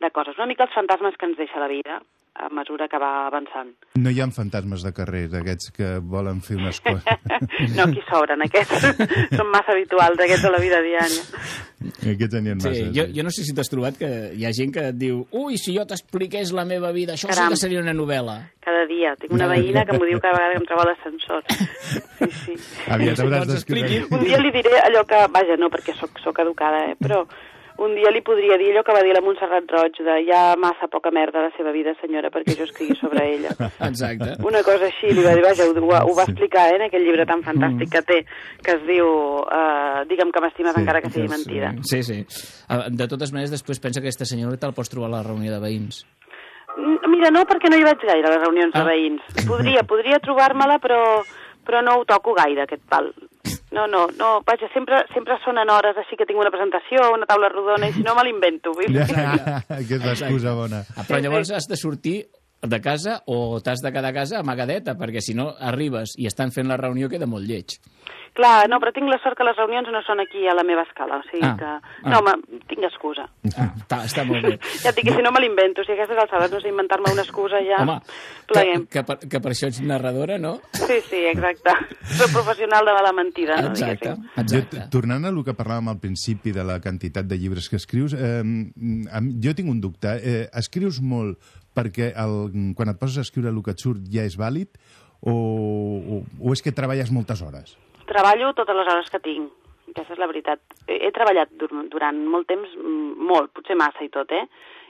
de coses. Una mica els fantasmes que ens deixa la vida a mesura que va avançant. No hi ha fantasmes de carrer, d'aquests que volen fer unes coses. no, aquí sobren, aquests. Són massa habituals, aquests a la vida diària. Aquests n'hi ha massa. Sí, jo, jo no sé si t'has trobat que hi ha gent que et diu ui, si jo t'expliqués la meva vida, això Caram. sí que seria una novel·la. Cada dia. Tinc una veïna que m'ho diu cada vegada que em troba a l'ascensor. Sí, sí. Aviat hauràs d'escriure. Un dia li diré allò que... Vaja, no, perquè sóc, sóc educada, eh? Però un dia li podria dir allò que va dir la Montserrat Roig, de hi ha massa poca merda a la seva vida, senyora, perquè jo escrigui sobre ella. Exacte. Una cosa així, li va dir, vaja, ho, ho, va explicar eh, en aquell llibre tan fantàstic que té, que es diu uh, Digue'm que m'estimes Sí, encara que sigui mentida. Sí, sí. Ah, De totes maneres, després pensa que aquesta senyora te'l pots trobar a la reunió de veïns. Mm, Mira, no, perquè no hi vaig gaire a les reunions Ah. de veïns. Podria, podria trobar-me-la, però, però no ho toco gaire, aquest pal. No, no, no, vaja, sempre, sempre són en hores així que tinc una presentació, una taula rodona, i si no me l'invento. dir. Ja, que és l'excusa bona. Ah, Però llavors has de sortir de casa o t'has de quedar a casa amagadeta, perquè si no arribes i estan fent la reunió queda molt lleig. Clar, no, però tinc la sort que les reunions no són aquí a la meva escala, o sigui Ah, que... ah. No, home, tinc excusa. Ah, està, està molt bé. Ja et dic que si no me l'invento, o sigui, a aquestes alçades no sé inventar-me una excusa ja... Home, que, pleguem. que, per, que per això ets narradora, no? Sí, sí, exacte. Soc professional de la mentida, no? Exacte, diguéssim. Jo, exacte. t- tornant a el que parlàvem al principi de la quantitat de llibres que escrius, eh, em- jo tinc un dubte. Eh, escrius molt perquè el, quan et poses a escriure el que et surt ja és vàlid o, o, o és que treballes moltes hores? Treballo totes les hores que tinc, aquesta és la veritat. He, he treballat dur durant molt temps, mm, molt, potser massa i tot, eh?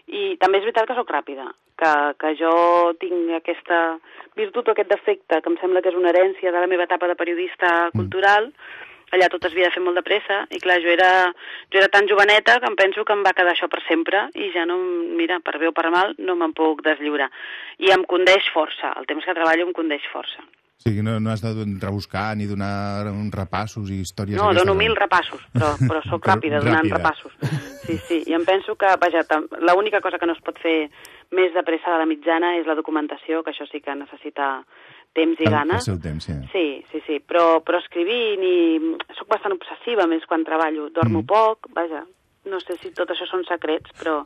I també és veritat que sóc ràpida, que, que jo tinc aquesta virtut o aquest defecte, que em sembla que és una herència de la meva etapa de periodista cultural, allà tot es havia de fer molt de pressa, i clar, jo era, jo era tan joveneta que em penso que em va quedar això per sempre, i ja no, mira, per bé o per mal, no me'n puc deslliurar. I em condeix força, el temps que treballo em condeix força. O sigui, no, no has de rebuscar ni donar uns repassos i històries... No, dono mil repassos, però, però sóc ràpida donant ràpida. repassos. Sí, sí, i em penso que, vaja, l'única cosa que no es pot fer més de pressa de la mitjana és la documentació, que això sí que necessita temps i El- gana. El seu temps, sí. Sí, sí, sí, però, però escrivint i... Soc bastant obsessiva, més quan treballo. Dormo Mm. poc, vaja, no sé si tot això són secrets, però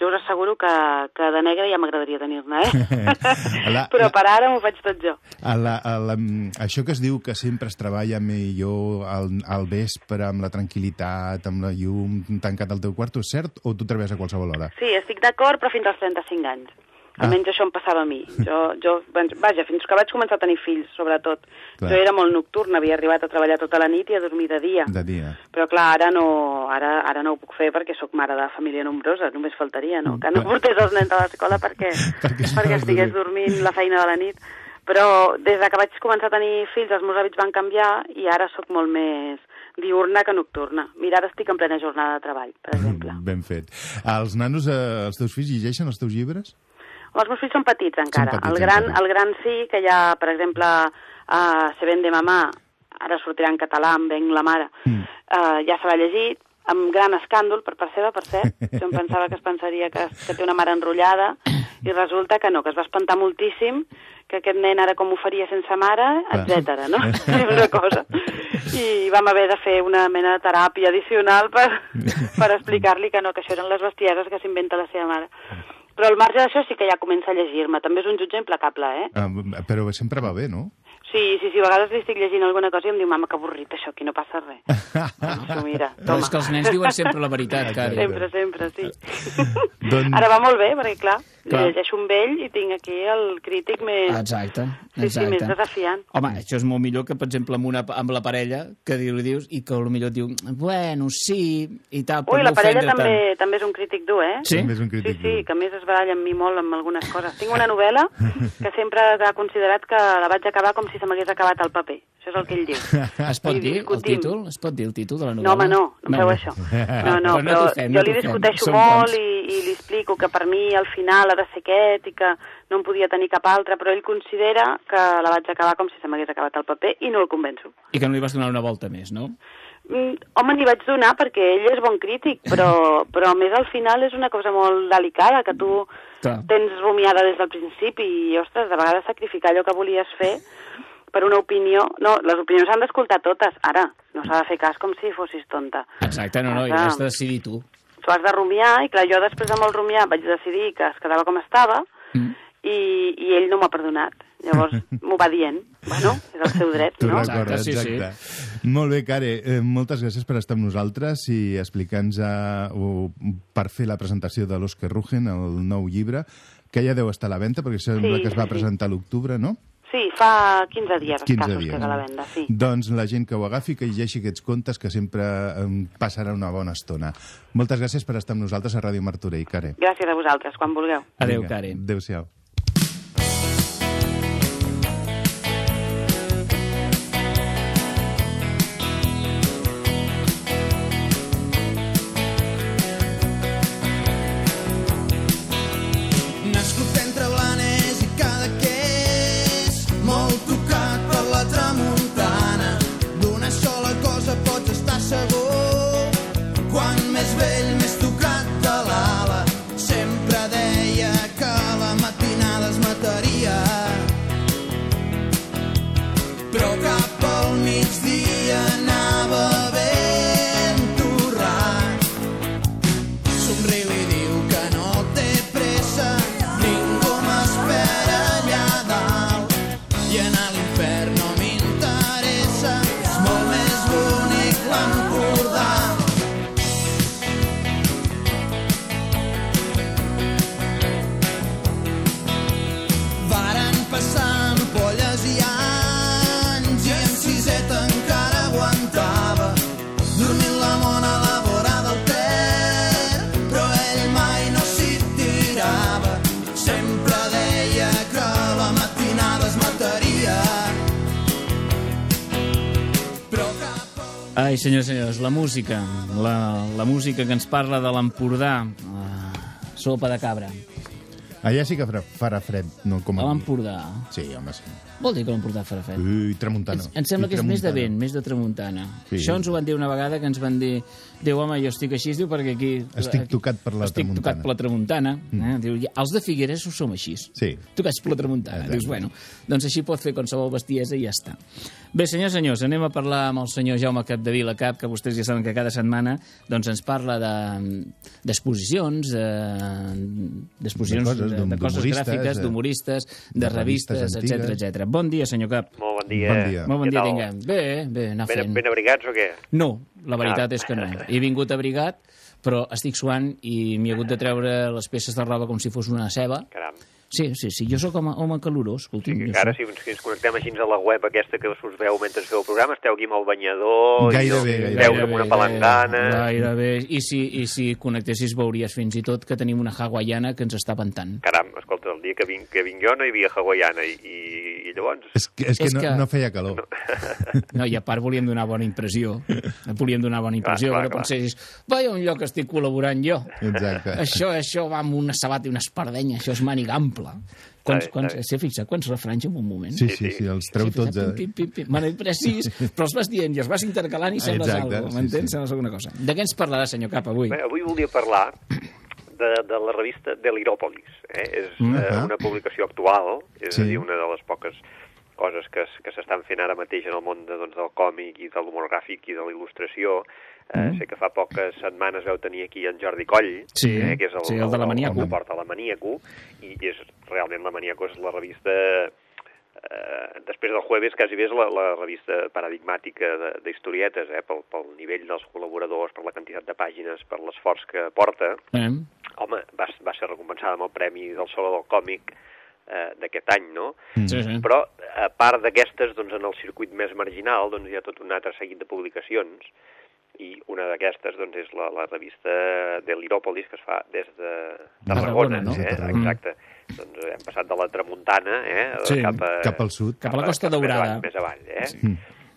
jo us asseguro que, que de negre ja m'agradaria tenir-ne, eh? La- però per ara m'ho faig tot jo. A la, a la, això que es diu que sempre es treballa millor al, al vespre, amb la tranquil·litat, amb la llum, tancat al teu quarto, és cert o tu treballes a qualsevol hora? Sí, estic d'acord, però fins als 35 anys. Ah. Almenys això em passava a mi. Jo, jo, vaja, fins que vaig començar a tenir fills, sobretot. Clar. Jo era molt nocturna, havia arribat a treballar tota la nit i a dormir de dia. De dia. Però clar, ara no, ara, ara no ho puc fer perquè sóc mare de família nombrosa, només faltaria, no? Que no Clar. portés els nens a l'escola perquè, Perquè perquè estigués dormint la feina de la nit. Però des de que vaig començar a tenir fills, els meus hàbits van canviar i ara sóc molt més diurna que nocturna. Mira, ara estic en plena jornada de treball, per exemple. Ben fet. Els nanos, eh, els teus fills, llegeixen els teus llibres? Els meus fills són petits encara. petits el, gran, encara. el gran sí, que ja, per exemple, uh, Se ven de mamà, ara sortirà en català, en venc la mare, Mm. uh, ja se l'ha llegit, amb gran escàndol per part seva, per cert. Jo em pensava que es pensaria que, que té una mare enrotllada i resulta que no, que es va espantar moltíssim que aquest nen ara com ho faria sense mare, etc. no? Una cosa. I vam haver de fer una mena de teràpia addicional per, per explicar-li que no, que això eren les bestieses que s'inventa la seva mare. Però al marge d'això sí que ja comença a llegir-me. També és un jutge implacable, eh? Ah, però sempre va bé, no? Sí, sí, sí, a vegades li estic llegint alguna cosa i em diu, mama, que avorrit això, aquí no passa res. doncs mira, Però toma. és que els nens diuen sempre la veritat, Cari. Sempre, sempre, sí. Doncs- Ara va molt bé, perquè clar, Clar. llegeixo un vell i tinc aquí el crític més... Exacte, Sí, sí, més exacte. desafiant. Home, això és molt millor que, per exemple, amb, una, amb la parella, que diu, li dius, i que potser et diu, bueno, sí, i tal, però Ui, la parella també, tant. també és un crític dur, eh? Sí? També és un Sí, crític. sí, que a més es baralla amb mi molt amb algunes coses. Tinc una novel·la que sempre ha considerat que la vaig acabar com si se m'hagués acabat el paper. Això és el que ell diu. Es pot I dir el discutim. títol? Es pot dir el títol de la novel·la? No, home, no, no, feu això. No, no, Però no però fem, jo no li discuteixo Som molt i, i li explico que per mi al final ha de ser aquest i que no en podia tenir cap altre, però ell considera que la vaig acabar com si se m'hagués acabat el paper i no el convenço. I que no li vas donar una volta més, no? Mm, home, n'hi vaig donar perquè ell és bon crític, però, però a més al final és una cosa molt delicada, que tu Clar. tens rumiada des del principi i, ostres, de vegades sacrificar allò que volies fer per una opinió... No, les opinions s'han d'escoltar totes. Ara, no s'ha de fer cas com si fossis tonta. Exacte, no, no, i has de decidir tu. Tu has de rumiar, i clar, jo després de molt rumiar vaig decidir que es quedava com estava, Mm. i, i ell no m'ha perdonat. Llavors m'ho va dient. Bueno, és el seu dret, no? Exacte, sí, exacte. Molt bé, Care, eh, moltes gràcies per estar amb nosaltres i explicar-nos eh, per fer la presentació de l'Òscar Rugen, el nou llibre, que ja deu estar a la venda, perquè sembla Sí, que es va sí, sí. presentar a l'octubre, no? Sí, fa 15 dies 15 escassos dies. que a la venda, sí. Doncs la gent que ho agafi, que llegeixi aquests contes, que sempre passarà una bona estona. Moltes gràcies per estar amb nosaltres a Ràdio Martorell, Care. Gràcies a vosaltres, quan vulgueu. Adéu, Karen. Adéu-siau. Ai, senyors i senyors, la música, la, la música que ens parla de l'Empordà, ah, sopa de cabra, Allà sí que farà, fred, no com a aquí. l'Empordà. Sí, home, sí. Vol dir que l'Empordà farà fred? Ui, tramuntana. Ens, em sembla I que és més de vent, més de tramuntana. Sí. Això ens ho van dir una vegada, que ens van dir... Diu, home, jo estic així, diu, perquè aquí... Estic tocat per la estic tramuntana." tocat per la tramuntana. Eh? Diu, ja, els de Figueres ho som així. Sí. Tocats per la tramuntana. Exacte. Dius, bueno, doncs així pot fer qualsevol bestiesa i ja està. Bé, senyors, senyors, anem a parlar amb el senyor Jaume Capdevila Cap, que vostès ja saben que cada setmana doncs, ens parla de- d'exposicions, de, d'exposicions De coses, de, de coses d'humoristes, gràfiques, de- d'humoristes, de, de revistes, etc etc. Bon dia, senyor Cap. Molt bon dia. Bon dia. Molt bon dia tinguem. Bé, bé, anar Ben, fent. ben abrigats o què? No, la veritat Ah. és que no. He vingut abrigat, però estic suant i m'he hagut de treure les peces de roba com si fos una ceba. Caram. Sí, sí, sí, jo sóc home, home calorós, jo encara, sóc- si, ens- si ens connectem així a la web aquesta que us veu mentre feu el programa, esteu aquí amb el banyador, Gairebé, i gairebé. veus amb una palangana... Gairebé. I si, I si connectessis veuries fins i tot que tenim una hawaiana que ens està ventant. Caram, escolta, el dia que vinc, que vinc jo no hi havia hawaiana i, i, i llavors... És que, és que, És no, que- no feia calor. No, i a part volíem donar bona impressió. Volíem donar bona impressió, clar, que no clar. pensessis, vaja, un lloc que estic col·laborant jo. Exacte. Això, això va amb una sabata i una espardenya, això és màniga ampla. Quants, bé, quants, bé. s'ha fixat quants refranys en un moment? Sí, sí, sí, els treu Sí, tots. pim, pim, pim, pim. Precís, però els vas dient i els vas intercalant i sembles Exacte, alguna sí, cosa, m'entens? sí. Sembles alguna cosa. De què ens parlarà, senyor Cap, avui? Bé, avui volia parlar de, de la revista Deliròpolis. Eh? És Mhm. eh, una publicació actual, és Sí. a dir, una de les poques coses que, que s'estan fent ara mateix en el món de, doncs, del còmic i de l'humor gràfic i de la il·lustració. Eh, Mm. Sé que fa poques setmanes veu tenir aquí en Jordi Coll, Sí, eh, que és el, sí, el de la Maníaco. El, que porta la Maníaco, i és realment la Maníaco és la revista eh, després del jueves quasi bé és la, la revista paradigmàtica d'historietes, eh, pel, pel nivell dels col·laboradors, per la quantitat de pàgines, per l'esforç que porta. Eh? Home, va, va ser recompensada amb el Premi del Saló del Còmic eh, d'aquest any, no? Sí, sí. Però, a part d'aquestes, doncs, en el circuit més marginal, doncs, hi ha tot un altre seguit de publicacions, i una d'aquestes doncs, és la, la revista de l'Iròpolis, que es fa des de Tarragona, Tarragona, no? eh? Exacte. Doncs hem passat de la Tramuntana eh? Sí, cap, a, cap al sud. Cap a la Costa més Daurada. avall, Més avall, eh? Sí.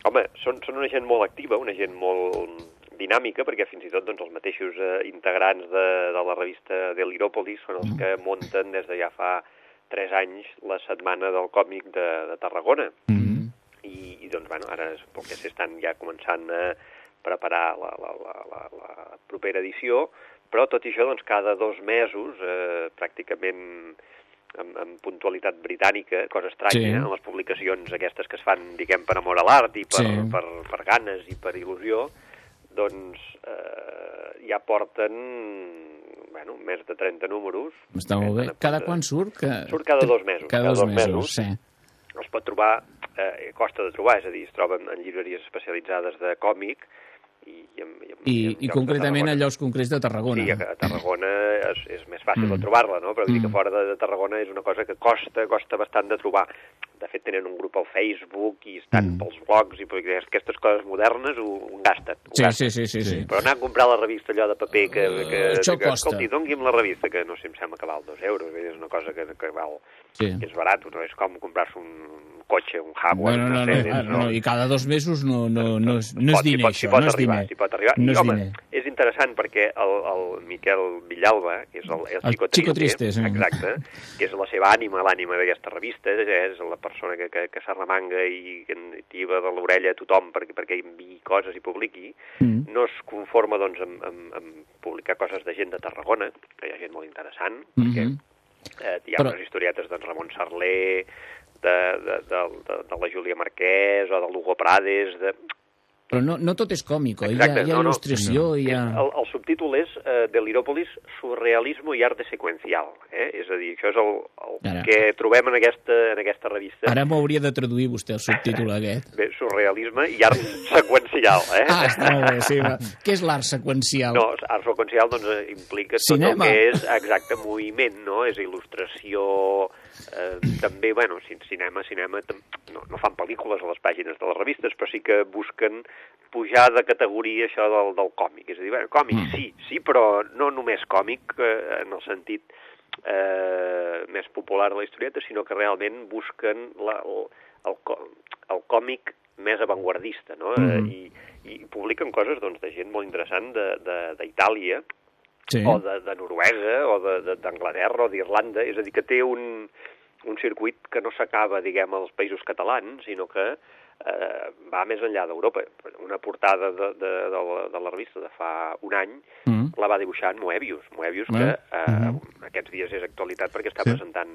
Home, són, són una gent molt activa, una gent molt dinàmica, perquè fins i tot doncs, els mateixos eh, integrants de, de la revista de l'Iròpolis són els que munten des de ja fa tres anys la setmana del còmic de, de Tarragona. Mm. I, i doncs, bueno, ara pel que s'estan ja començant a preparar la, la, la, la, la propera edició, però tot i això, doncs, cada dos mesos, eh, pràcticament amb, amb puntualitat britànica, cosa estranya, Sí. sí. en les publicacions aquestes que es fan, diguem, per amor a l'art i per, Sí. per, per ganes i per il·lusió, doncs eh, ja porten bueno, més de 30 números. Està molt bé. a Cada de- quan surt? Que... Surt cada dos mesos. Cada, dos, mesos, sí. es pot trobar, eh, costa de trobar, és a dir, es troben en llibreries especialitzades de còmic i, i, en, i, en, I, i concretament a llocs concrets de Tarragona. Sí, a, Tarragona és, és més fàcil Mm. de trobar-la, no? Però vull dir Mm. que fora de, de Tarragona és una cosa que costa, costa bastant de trobar. De fet, tenen un grup al Facebook i estan Mm. pels blogs i perquè aquestes coses modernes ho, ho gasten. Ho Sí, gasten. sí, sí, sí, sí. Però anar a comprar la revista allò de paper que, que, Eh, això que costa. escolti, doni'm la revista, que no sé, em sembla que val dos euros, és una cosa que, que val, Sí. que és barat, no és com comprar-se un cotxe, un Jaguar, Bueno, no, no, sé, no, no, i cada dos mesos no, no, no, és, no és diner, pot- això, pot no és arribar, diner. pot arribar. No I, és home, diner. és interessant perquè el, el Miquel Villalba, que és el, el, El Chico, Chico Triste, Triste, sí. exacte, que és la seva ànima, l'ànima d'aquesta revista, és la persona que, que, que s'arremanga i que tiba de l'orella a tothom perquè, perquè enviï coses i publiqui, Mm. no es conforma doncs, amb, amb, amb publicar coses de gent de Tarragona, que hi ha gent molt interessant, Mhm. perquè eh, hi ha Però- unes historietes d'en Ramon Sarlé, de, de, de, de, de la Júlia Marquès o de l'Hugo Prades, de, Però no, no tot és còmic, oi? Hi ha, Exacte, hi ha no, no. il·lustració, hi ha... El, el subtítol és eh, de l'Iròpolis Surrealismo i arte seqüencial. Eh? És a dir, això és el, el Ara. que trobem en aquesta, en aquesta revista. Ara m'ho hauria de traduir vostè, el subtítol aquest. Bé, surrealisme i art seqüencial. Eh? Ah, està molt bé, sí. Va. Què és l'art seqüencial? No, art seqüencial doncs, implica Cinema. tot el que és exacte moviment, no? És il·lustració, eh, també, bueno, cin- cinema, cinema, no, no fan pel·lícules a les pàgines de les revistes, però sí que busquen pujar de categoria això del, del còmic. És a dir, bueno, còmic, Mm. sí, sí, però no només còmic eh, en el sentit eh, més popular de la historieta, sinó que realment busquen la, el, el, el còmic més avantguardista, no? Eh, i, I publiquen coses doncs, de gent molt interessant d'Itàlia, Sí. o de, de Noruega, o d'Anglaterra, o d'Irlanda, és a dir, que té un, un circuit que no s'acaba, diguem, als països catalans, sinó que eh, va més enllà d'Europa. Una portada de, de, de, la, de la revista de fa un any Mm. la va dibuixar en Moebius. Moebius, Ah, que eh, mhm. aquests dies és actualitat perquè està Sí. presentant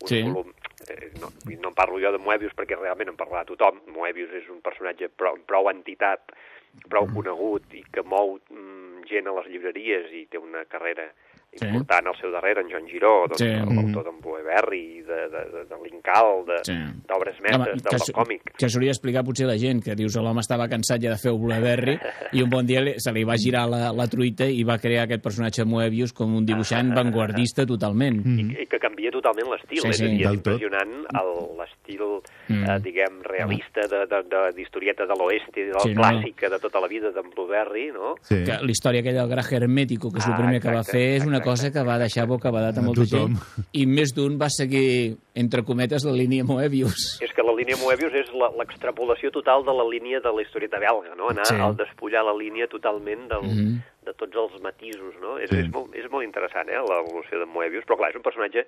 un Sí. volum... Eh, no, no en parlo jo de Moebius perquè realment en parlarà tothom. Moebius és un personatge prou, prou entitat, prou conegut i que mou mm, gent a les llibreries i té una carrera Sí. important al seu darrere, en Joan Giró, doncs, Sí. l'autor d'en Blueberry, de, de, de, de l'Incal, de- Sí. d'obres mestres, que, del, del còmic. que s'hauria d'explicar potser a la gent, que dius l'home estava cansat ja de fer Blueberry i un bon dia se li va girar la, la truita i va crear aquest personatge Moebius com un dibuixant vanguardista totalment. i, i que canvia totalment l'estil, Sí, és a sí. dir, és Del tot. impressionant el- l'estil, Mm. eh, diguem, realista de- de- de- d'historieta de, l'oeste, de la Sí, no? clàssica de tota la vida d'en Blueberry, no? Sí. Que la història aquella del graje hermético, que és el Ah, primer que va exacte, fer, és una exacte. Cosa que va deixar bocabadat a A molta tothom. gent. I més d'un va seguir, entre cometes, la línia Moebius. És que la línia Moebius és la- l'extrapolació total de la línia de la historieta belga, no? Anar Sí. al despullar la línia totalment del, Mhm. de tots els matisos, no? És, Sí. és, molt, és molt interessant, eh, l'evolució de Moebius, però clar, és un personatge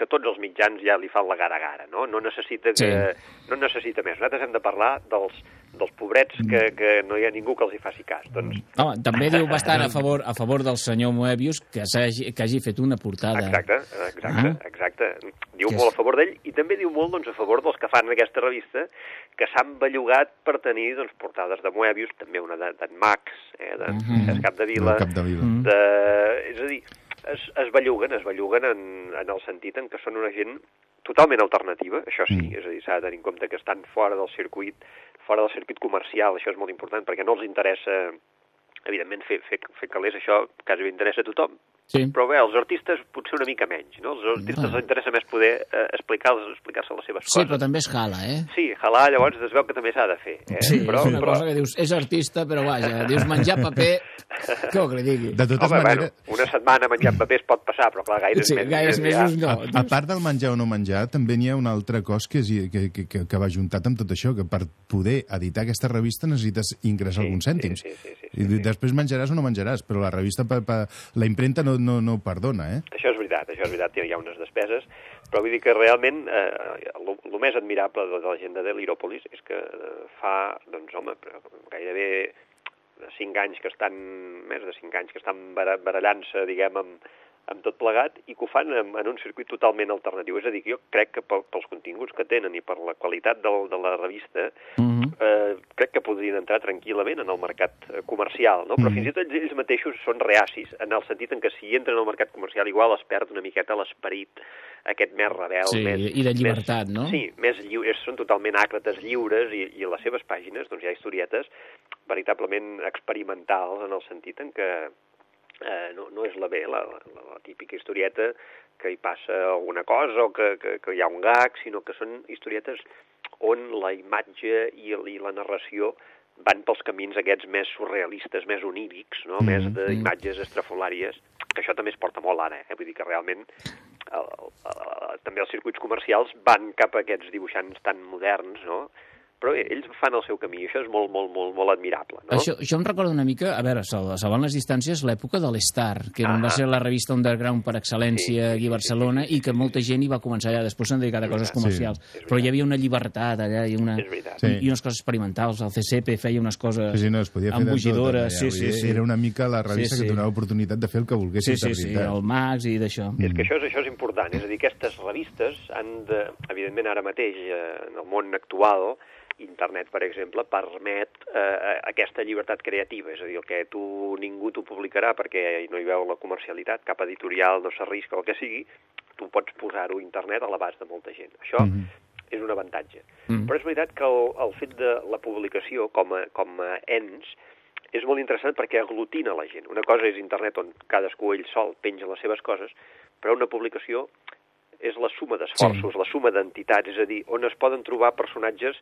que tots els mitjans ja li fan la gara a gara, no? No necessita, que, Sí. no necessita més. Nosaltres hem de parlar dels, dels pobrets que, que no hi ha ningú que els hi faci cas. Doncs, Home, també diu bastant a favor a favor del senyor Moebius que, hagi, que hagi fet una portada. Exacte, exacte, Ah. exacte. Diu Que molt és- a favor d'ell i també diu molt doncs, a favor dels que fan aquesta revista que s'han bellugat per tenir doncs, portades de Moebius, també una de- d'en Max, eh, d'en Mhm. Cesc Capdevila, Del Capdevila. Mm. de... és a dir, es, es belluguen, es belluguen en, en el sentit en que són una gent totalment alternativa, això sí, Mm. és a dir, s'ha de tenir en compte que estan fora del circuit, fora del circuit comercial, això és molt important, perquè no els interessa, evidentment, fer, fer, fer calés, això quasi interessa a tothom, Sí. però bé, els artistes potser una mica menys, no? Els artistes Ah. els interessa més poder eh, explicar-los, explicar-se les seves Sí, coses. però també és jala, eh? Sí, jalar, llavors es veu que també s'ha de fer. Eh? Sí, però, és una però... cosa que dius, és artista, però vaja, dius menjar paper, què vol que li digui? De totes Home, maneres... bueno, una setmana menjant papers pot passar, però clar, gaires Sí, mesos. gaires ja- mesos no. A, a part del menjar o no menjar, també n'hi ha un altre cos que, és, que, que, que, que va juntat amb tot això, que per poder editar aquesta revista necessites ingressar Sí, alguns cèntims. sí, sí, sí, sí, I sí. després menjaràs o no menjaràs, però la revista, pa, pa, la impremta no, no, no perdona, eh? Això és veritat, això és veritat, hi ha unes despeses, però vull dir que realment eh, el més admirable de, la gent de Deliròpolis és que eh, fa, doncs home, gairebé cinc anys que estan, més de cinc anys que estan bara- barallant-se, diguem, amb, amb tot plegat i que ho fan en, en un circuit totalment alternatiu. És a dir, jo crec que pel, pels continguts que tenen i per la qualitat del, de la revista, Mhm. eh, crec que podrien entrar tranquil·lament en el mercat eh, comercial, no? però Mhm. fins i tot ells, ells mateixos són reacis, en el sentit en que si entren al mercat comercial igual es perd una miqueta l'esperit aquest més rebel. Sí, més, i de llibertat, més, no? Sí, més lliures, són totalment àcrates lliures i, i les seves pàgines doncs, hi ha historietes veritablement experimentals en el sentit en que eh, no, no és la bé, la, la, la típica historieta que hi passa alguna cosa o que, que, que hi ha un gag, sinó que són historietes on la imatge i, i la narració van pels camins aquests més surrealistes, més onírics, no? Mm, més mm. d'imatges estrafolàries, que això també es porta molt ara, eh? vull dir que realment el, el, el, també els circuits comercials van cap a aquests dibuixants tan moderns, no? Però ells fan el seu camí, i això és molt, molt, molt, molt admirable. No? Això, això em recorda una mica, a veure, sal- salvant les distàncies, l'època de l'Star, que era, Ah. va ser la revista underground per excel·lència Sí, sí, aquí a sí, Barcelona sí, sí, i que molta gent hi va començar allà, després s'han dedicat a coses comercials. Sí, Però hi havia una llibertat allà i, una. Sí. i, unes coses experimentals. El CCP feia unes coses Sí, sí, no, es podia fer de tot. embogidores. allà, Sí, sí, sí. Era una mica la revista Sí, sí. que donava oportunitat de fer el que Sí, volguessis, sí, sí, veritat. el Max i d'això. És que això és, això és important, és a dir, aquestes revistes han de, evidentment ara mateix, eh, en el món actual, internet, per exemple, permet eh, aquesta llibertat creativa, és a dir, el que tu ningú t'ho publicarà perquè no hi veu la comercialitat, cap editorial no s'arrisca el que sigui, tu pots posar-ho a internet a l'abast de molta gent. Això Mhm. és un avantatge. Mm. Però és veritat que el, el fet de la publicació com a, com a ens és molt interessant perquè aglutina la gent. Una cosa és internet on cadascú ell sol penja les seves coses, però una publicació és la suma d'esforços, Sí. la suma d'entitats, és a dir, on es poden trobar personatges,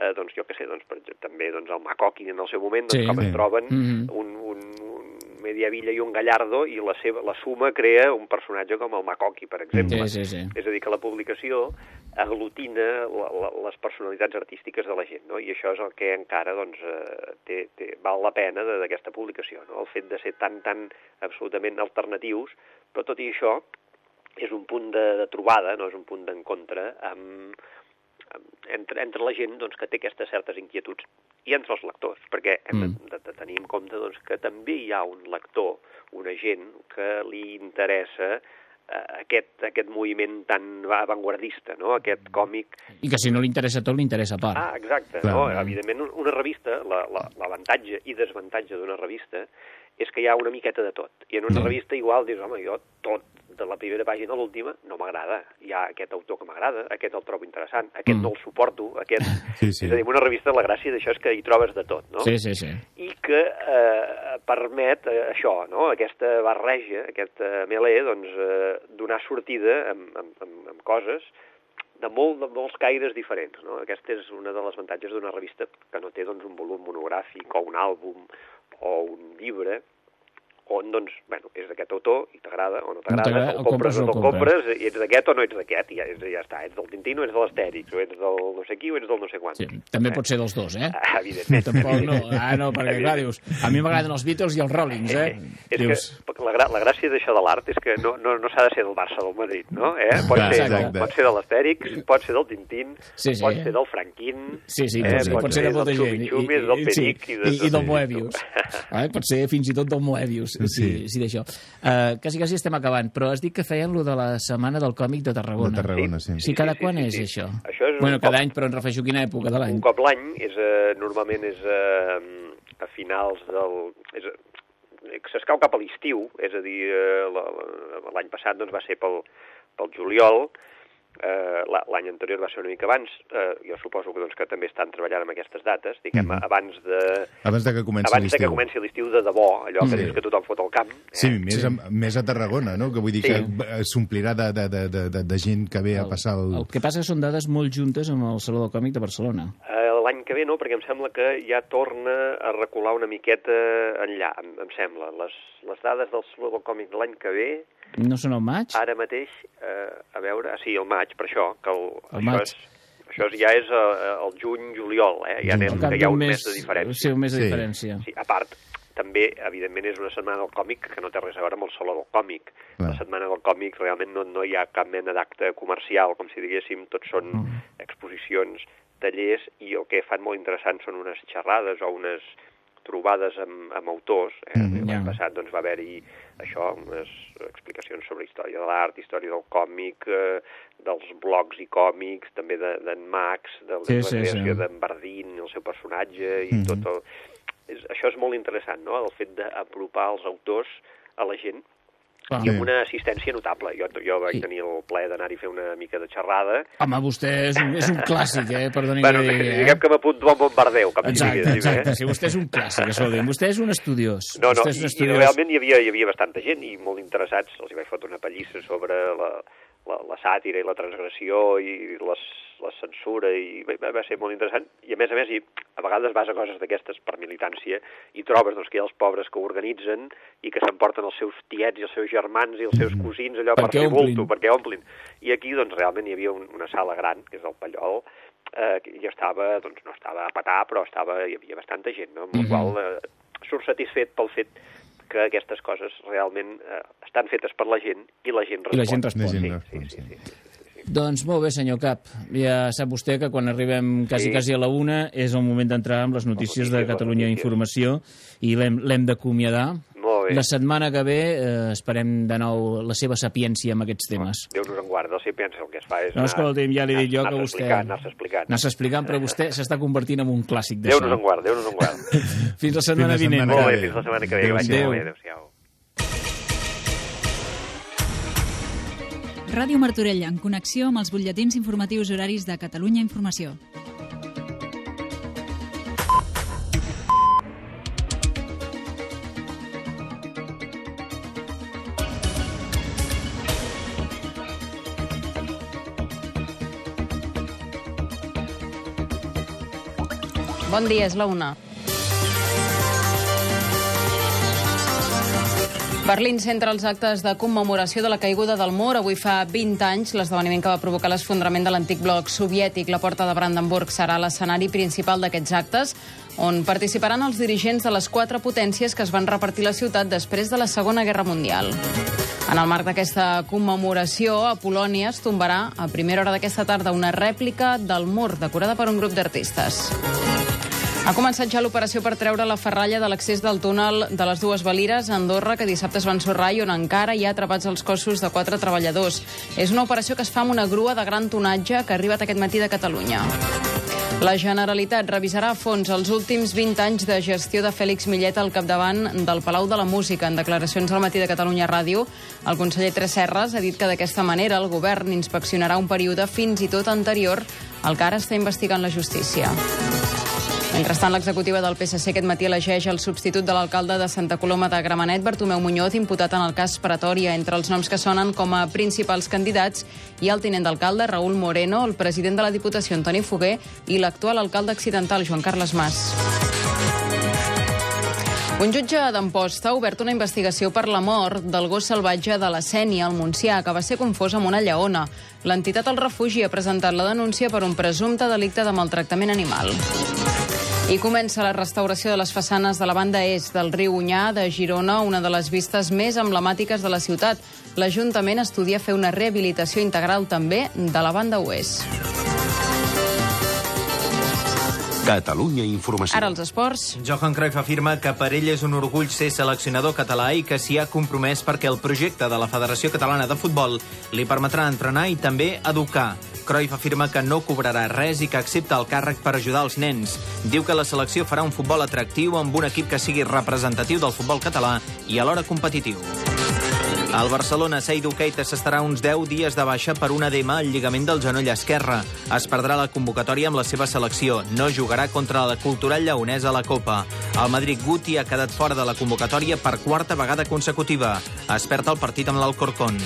eh, doncs jo que sé, doncs, per exemple, també doncs, el Macoqui en el seu moment, doncs, Sí. com Sí. es troben Mhm. un, un, un Mediavilla i un Gallardo i la, seva, la suma crea un personatge com el Macoqui, per exemple. Sí, sí, sí. És a dir, que la publicació aglutina la, la, les personalitats artístiques de la gent, no? i això és el que encara doncs, eh, té, té, val la pena d'aquesta publicació, no? el fet de ser tan, tan absolutament alternatius, però tot i això és un punt de, de trobada, no és un punt d'encontre amb, amb, entre, entre la gent doncs, que té aquestes certes inquietuds i entre els lectors, perquè hem Mm. de, de, tenir en compte doncs, que també hi ha un lector, una gent que li interessa eh, aquest, aquest moviment tan avantguardista, no? aquest còmic I que si no li interessa tot, li interessa part. Ah, exacte. Clar. no? Evidentment, un- una revista, la- la- l'avantatge i desavantatge d'una revista és que hi ha una miqueta de tot. I en una Sí. revista igual dius, home, jo tot, de la primera pàgina a l'última, no m'agrada. Hi ha aquest autor que m'agrada, aquest el trobo interessant, aquest Mm. no el suporto, aquest... Sí, sí. És a dir, una revista la gràcia d'això és que hi trobes de tot, no? Sí, sí, sí. i que eh, permet eh, això, no? aquesta barreja, aquest eh, melé, doncs, eh, donar sortida amb, amb, amb, amb coses de, molt, de molts caires diferents. No? Aquesta és una de les avantatges d'una revista que no té doncs, un volum monogràfic o un àlbum o un llibre, on, doncs, bueno, és d'aquest autor i t'agrada o no t'agrada, el o compres o no compres, i ets d'aquest o no ets d'aquest, i ja, és- ja està, ets del Tintín o ets de l'Astèrix, o ets del no sé qui o ets del no sé quant. Sí, també pot ser dels dos, eh? Ah, evidentment. Tampoc no, ah, no, perquè clar, dius, a mi m'agraden els Beatles i els Rollings, eh? És Dius, que la, gra la gràcia d'això de l'art és que no, no, no s'ha de ser del Barça del Madrid, no? Eh? Pot, Clar, ser, exacte. pot ser de l'Astèrix, pot ser del Tintín, Sí, sí. pot ser del Franquín, Sí, sí, eh? pot, ser, pot ser de molta del gent. I, Xupi-Xumis, del Peric i, i, i del Moebius. Eh? Pot ser fins i tot del Moebius, sí, sí, sí d'això. Uh, quasi, quasi estem acabant, però has dit que feien lo de la Setmana del Còmic de Tarragona. De Tarragona, sí. Sí, cada Sí, sí, quan sí, és sí. això? Això és bueno, cada cop- any, però em refereixo a quina època de l'any. Un cop l'any, és, eh, normalment és eh, a finals del... És, eh, S'escau cap a l'estiu, és a dir, eh, la- la- l'any passat doncs, va ser pel, pel juliol, eh, la- l'any anterior va ser una mica abans, eh, jo suposo que, doncs, que també estan treballant amb aquestes dates, diguem, Mhm. abans de... Abans de que comenci abans de que l'estiu. comenci l'estiu de debò, allò que Sí. dius que tothom fot al camp. Sí, eh? més, a, més a Tarragona, no? Que vull dir Sí. que s'omplirà de, de, de, de, de, gent que ve a passar el... El que passa que són dades molt juntes amb el Saló del Còmic de Barcelona. Eh, no, perquè em sembla que ja torna a recular una miqueta enllà, em, em sembla. Les, les dades del Saló del Còmic de l'any que ve, No són al maig? ara mateix, eh, a veure, ah, sí, el maig, per això, que el, El això, maig. és, això ja és eh, el juny-juliol, eh? ja anem, que hi ha un mes, mes- de diferència. Sí, un mes de Sí. diferència. Sí, a part, també, evidentment, és una setmana del còmic que no té res a veure amb el Saló del Còmic. Clar. La setmana del còmic realment no, no hi ha cap mena d'acte comercial, com si diguéssim, tots són Mm. exposicions, tallers, i el que fan molt interessant són unes xerrades o unes trobades amb, amb autors. Eh? Mhm. L'any Ja. passat doncs, va haver-hi això, unes explicacions sobre història de l'art, història del còmic, eh, dels blogs i còmics, també de- d'en Max, de, Sí, de la sí, creació sí. d'en Bardín, el seu personatge, i Mhm. tot el... És, això és molt interessant, no?, el fet d'apropar els autors a la gent Clar. i amb una assistència notable. Jo, jo vaig Sí. tenir el plaer d'anar-hi a fer una mica de xerrada. Home, vostè és un, és un clàssic, eh? Perdoni Bueno, que digui, diguem que m'apunto al bombardeu, com si Exacte, diguéssim, exacte. eh? Si vostè és un clàssic, escolti'm. Vostè és un estudiós. No, no, vostè és un i, i estudiós. realment hi havia, hi havia bastanta gent i molt interessats. Els hi vaig fotre una pallissa sobre la, la, la sàtira i la transgressió i les, la censura i va, va ser molt interessant. I a més a més, i a vegades vas a coses d'aquestes per militància i trobes doncs, que hi ha els pobres que ho organitzen i que s'emporten els seus tiets i els seus germans i els seus cosins allò per, Perquè fer bulto, perquè omplin. I aquí doncs realment hi havia un, una sala gran, que és el Pallol, eh, jo estava, doncs no estava a petar, però estava, hi havia bastanta gent, no? amb la Mhm. qual eh, surt satisfet pel fet que aquestes coses realment eh, estan fetes per la gent i la gent respon. I la gent respon. La gent Sí, respon, sí, sí. sí, sí. Doncs molt bé, senyor Cap. Ja sap vostè que quan arribem quasi, Sí. quasi a la una és el moment d'entrar amb les notícies de Catalunya notícies. Informació i l'hem l'hem d'acomiadar. Molt bé. La setmana que ve eh, esperem de nou la seva sapiència amb aquests temes. Déu nos en guarda, si pensa el que es fa és... No, escolti'm, ja li dic jo que anar-se vostè... explicant, anar-se explicant. Anar-se explicant, però vostè s'està convertint en un clàssic Déu d'això. nos en guarda, Déu nos en guarda. Fins la setmana Fins la vinent. Molt bé, fins la setmana que ve. vagi Adéu. molt bé. Adéu-siau. Ràdio Martorell, en connexió amb els butlletins informatius horaris de Catalunya Informació. Bon dia, és la una. Berlín centra els actes de commemoració de la caiguda del mur. Avui fa 20 anys, l'esdeveniment que va provocar l'esfondrament de l'antic bloc soviètic. La porta de Brandenburg serà l'escenari principal d'aquests actes, on participaran els dirigents de les quatre potències que es van repartir la ciutat després de la Segona Guerra Mundial. En el marc d'aquesta commemoració, a Polònia es tombarà a primera hora d'aquesta tarda una rèplica del mur decorada per un grup d'artistes. Ha començat ja l'operació per treure la ferralla de l'accés del túnel de les dues Valires a Andorra, que dissabte es va ensorrar i on encara hi ha atrapats els cossos de quatre treballadors. És una operació que es fa amb una grua de gran tonatge que ha arribat aquest matí de Catalunya. La Generalitat revisarà a fons els últims 20 anys de gestió de Fèlix Millet al capdavant del Palau de la Música. En declaracions al matí de Catalunya Ràdio, el conseller Tresserres ha dit que d'aquesta manera el govern inspeccionarà un període fins i tot anterior al que ara està investigant la justícia. Mentrestant, l'executiva del PSC aquest matí elegeix el substitut de l'alcalde de Santa Coloma de Gramenet, Bartomeu Muñoz, imputat en el cas Pretòria. Entre els noms que sonen com a principals candidats hi ha el tinent d'alcalde, Raül Moreno, el president de la Diputació, Antoni Foguer, i l'actual alcalde accidental, Joan Carles Mas. Un jutge d'Amposta ha obert una investigació per la mort del gos salvatge de la Sènia, al Montsià, que va ser confós amb una lleona. L'entitat al refugi ha presentat la denúncia per un presumpte delicte de maltractament animal. I comença la restauració de les façanes de la banda est del riu Unyà de Girona, una de les vistes més emblemàtiques de la ciutat. L'Ajuntament estudia fer una rehabilitació integral també de la banda oest. Catalunya Informació. Ara els esports. Johan Cruyff afirma que per ell és un orgull ser seleccionador català i que s'hi ha compromès perquè el projecte de la Federació Catalana de Futbol li permetrà entrenar i també educar. Cruyff afirma que no cobrarà res i que accepta el càrrec per ajudar els nens. Diu que la selecció farà un futbol atractiu amb un equip que sigui representatiu del futbol català i alhora competitiu. El Barcelona, Seidu Keita s'estarà uns 10 dies de baixa per un edema al lligament del genoll esquerre. Es perdrà la convocatòria amb la seva selecció. No jugarà contra la cultural lleonesa a la Copa. El Madrid Guti ha quedat fora de la convocatòria per quarta vegada consecutiva. Es perd el partit amb l'Alcorcón.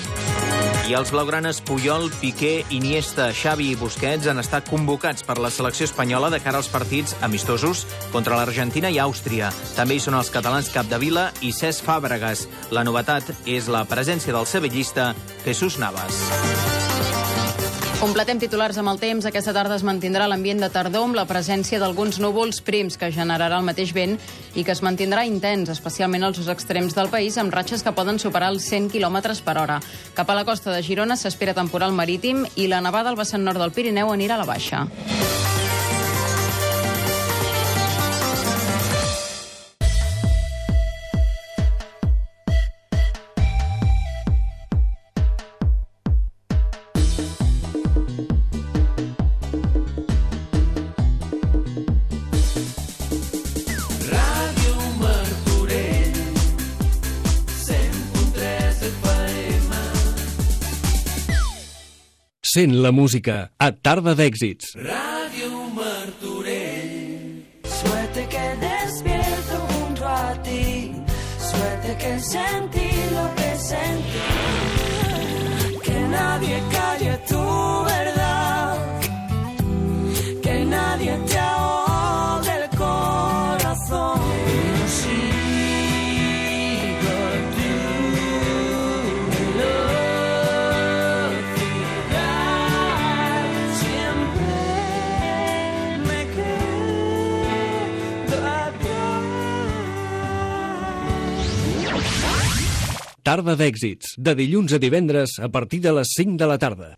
I els blaugranes Puyol, Piqué, Iniesta, Xavi i Busquets han estat convocats per la selecció espanyola de cara als partits amistosos contra l'Argentina i Àustria. També hi són els catalans Capdevila i Cesc Fàbregas. La novetat és la presència del sevillista Jesús Navas. Completem titulars amb el temps. Aquesta tarda es mantindrà l'ambient de tardor amb la presència d'alguns núvols prims que generarà el mateix vent i que es mantindrà intens, especialment als extrems del país, amb ratxes que poden superar els 100 km per hora. Cap a la costa de Girona s'espera temporal marítim i la nevada al vessant nord del Pirineu anirà a la baixa. Sent la música a Tarda d'Èxits. Radio Tarda d'Èxits, de dilluns a divendres a partir de les 5 de la tarda.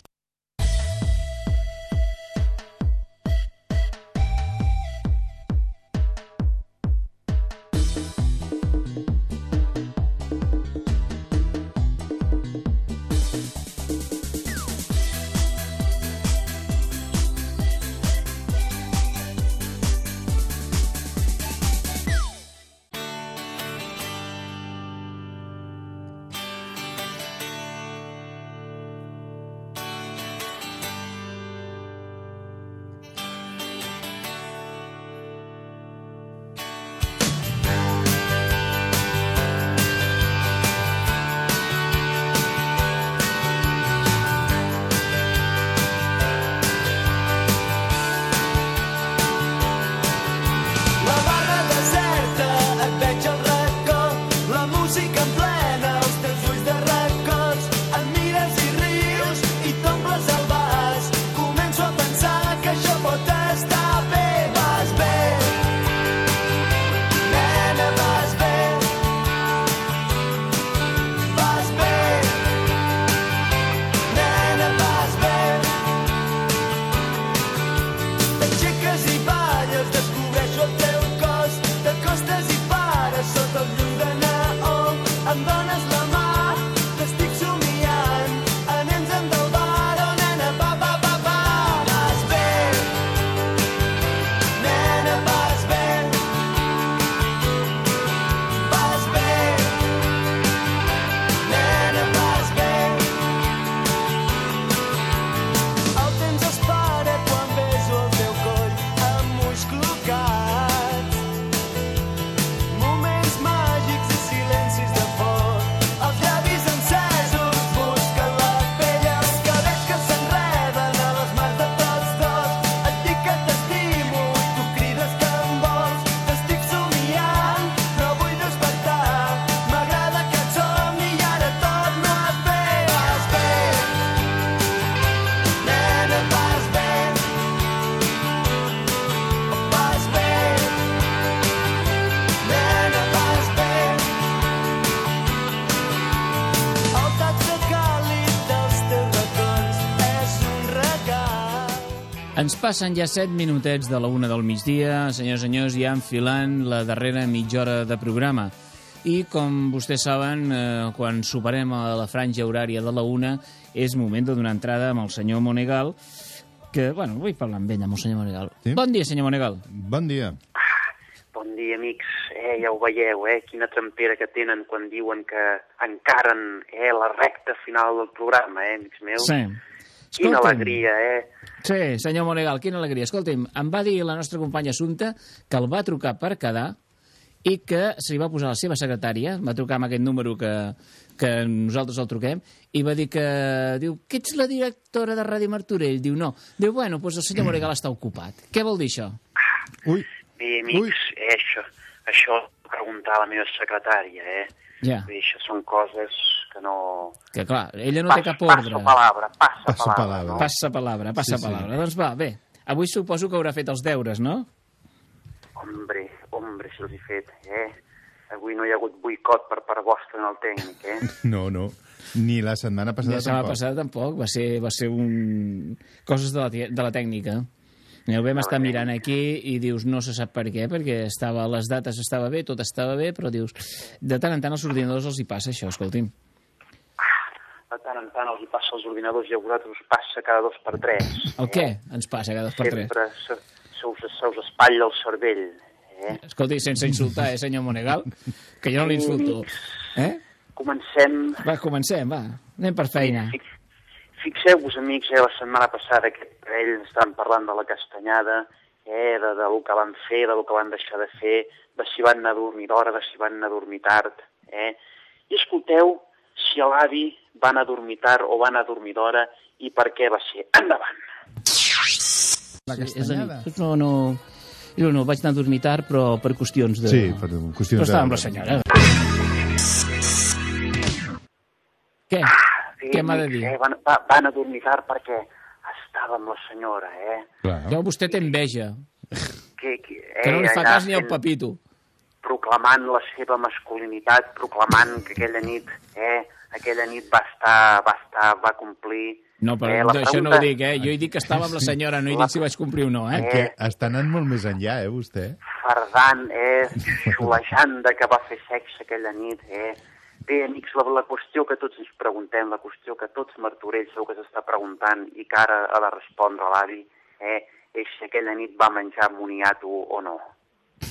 Passen ja 7 minutets de la una del migdia. Senyors i senyors, ja enfilant la darrera mitja hora de programa. I, com vostès saben, eh, quan superem a la franja horària de la una, és moment de donar entrada amb el senyor Monegal, que, bueno, vull parlar amb ell, amb el senyor Monegal. Sí? Bon dia, senyor Monegal. Bon dia. Bon dia, amics. Eh, ja ho veieu, eh? Quina trempera que tenen quan diuen que encaren eh, la recta final del programa, eh, amics meus? Sí. Quina Escolta'm. alegria, eh? Sí, senyor Monegal, quina alegria. Escolti'm, em va dir la nostra companya Assumpta que el va trucar per quedar i que se li va posar la seva secretària, va trucar amb aquest número que, que nosaltres el truquem, i va dir que, diu, que ets la directora de Ràdio Martorell? Diu, no. Diu, bueno, doncs el senyor Monegal està ocupat. Què vol dir això? Ui. Bé, amics, eh, això, això preguntar la meva secretària, eh? Ja. Bé, això són coses que no... Que clar, ella no té cap ordre. Passa palabra, passa, Passa palabra. palabra. No? Passa palabra, passa Sí, sí. palabra. Doncs va, bé. Avui suposo que haurà fet els deures, no? Hombre, hombre, si els he fet, eh? Avui no hi ha hagut boicot per part vostra en el tècnic, eh? No, no. Ni la setmana passada la setmana tampoc. passada tampoc, va ser, va ser un... coses de la, de la tècnica. I ho vam estar mirant aquí i dius, no se sap per què, perquè estava, les dates estava bé, tot estava bé, però dius, de tant en tant als ordinadors els hi passa això, escolti'm. De tant en tant els hi passa als ordinadors i a vosaltres us passa cada dos per tres. El què ens passa cada dos per tres? Sempre se, se, us, se us espatlla el cervell, eh? Escolti, sense insultar, eh, senyor Monegal, que jo no l'insulto. Eh? Comencem... Va, comencem, va. Anem per feina. Fixeu-vos, amics, eh, la setmana passada aquest parell estaven parlant de la castanyada, eh, de, de lo que van fer, de lo que van deixar de fer, de si van anar a dormir d'hora, de si van anar a dormir tard, eh? I escolteu si l'avi va anar a dormir tard o va anar a dormir d'hora i per què va ser. Endavant! La Sí, és castanyada. dir, no, no... Jo no, vaig anar a dormir tard, però per qüestions de... Sí, per qüestions Però de- amb la senyora. Què? Sí, Què m'ha de dir? Eh, van, va, van a dormir tard perquè estava amb la senyora, eh? Clar. Jo, vostè té enveja, Que, que, eh, que no li fa cas ni al papito. proclamant la seva masculinitat, proclamant que aquella nit, eh, aquella nit va estar, va estar, va complir... No, però eh, eh, la això no pregunta- ho dic, eh? Jo he dit que estava amb la senyora, no he dit si vaig complir o no, eh? Que està anant molt més enllà, eh, vostè? fardant, eh, xulejant de que va fer sexe aquella nit, eh. Bé, amics, la, la qüestió que tots ens preguntem, la qüestió que tots Martorell segur que s'està preguntant i que ara ha de respondre l'avi, eh, és si aquella nit va menjar moniato o no.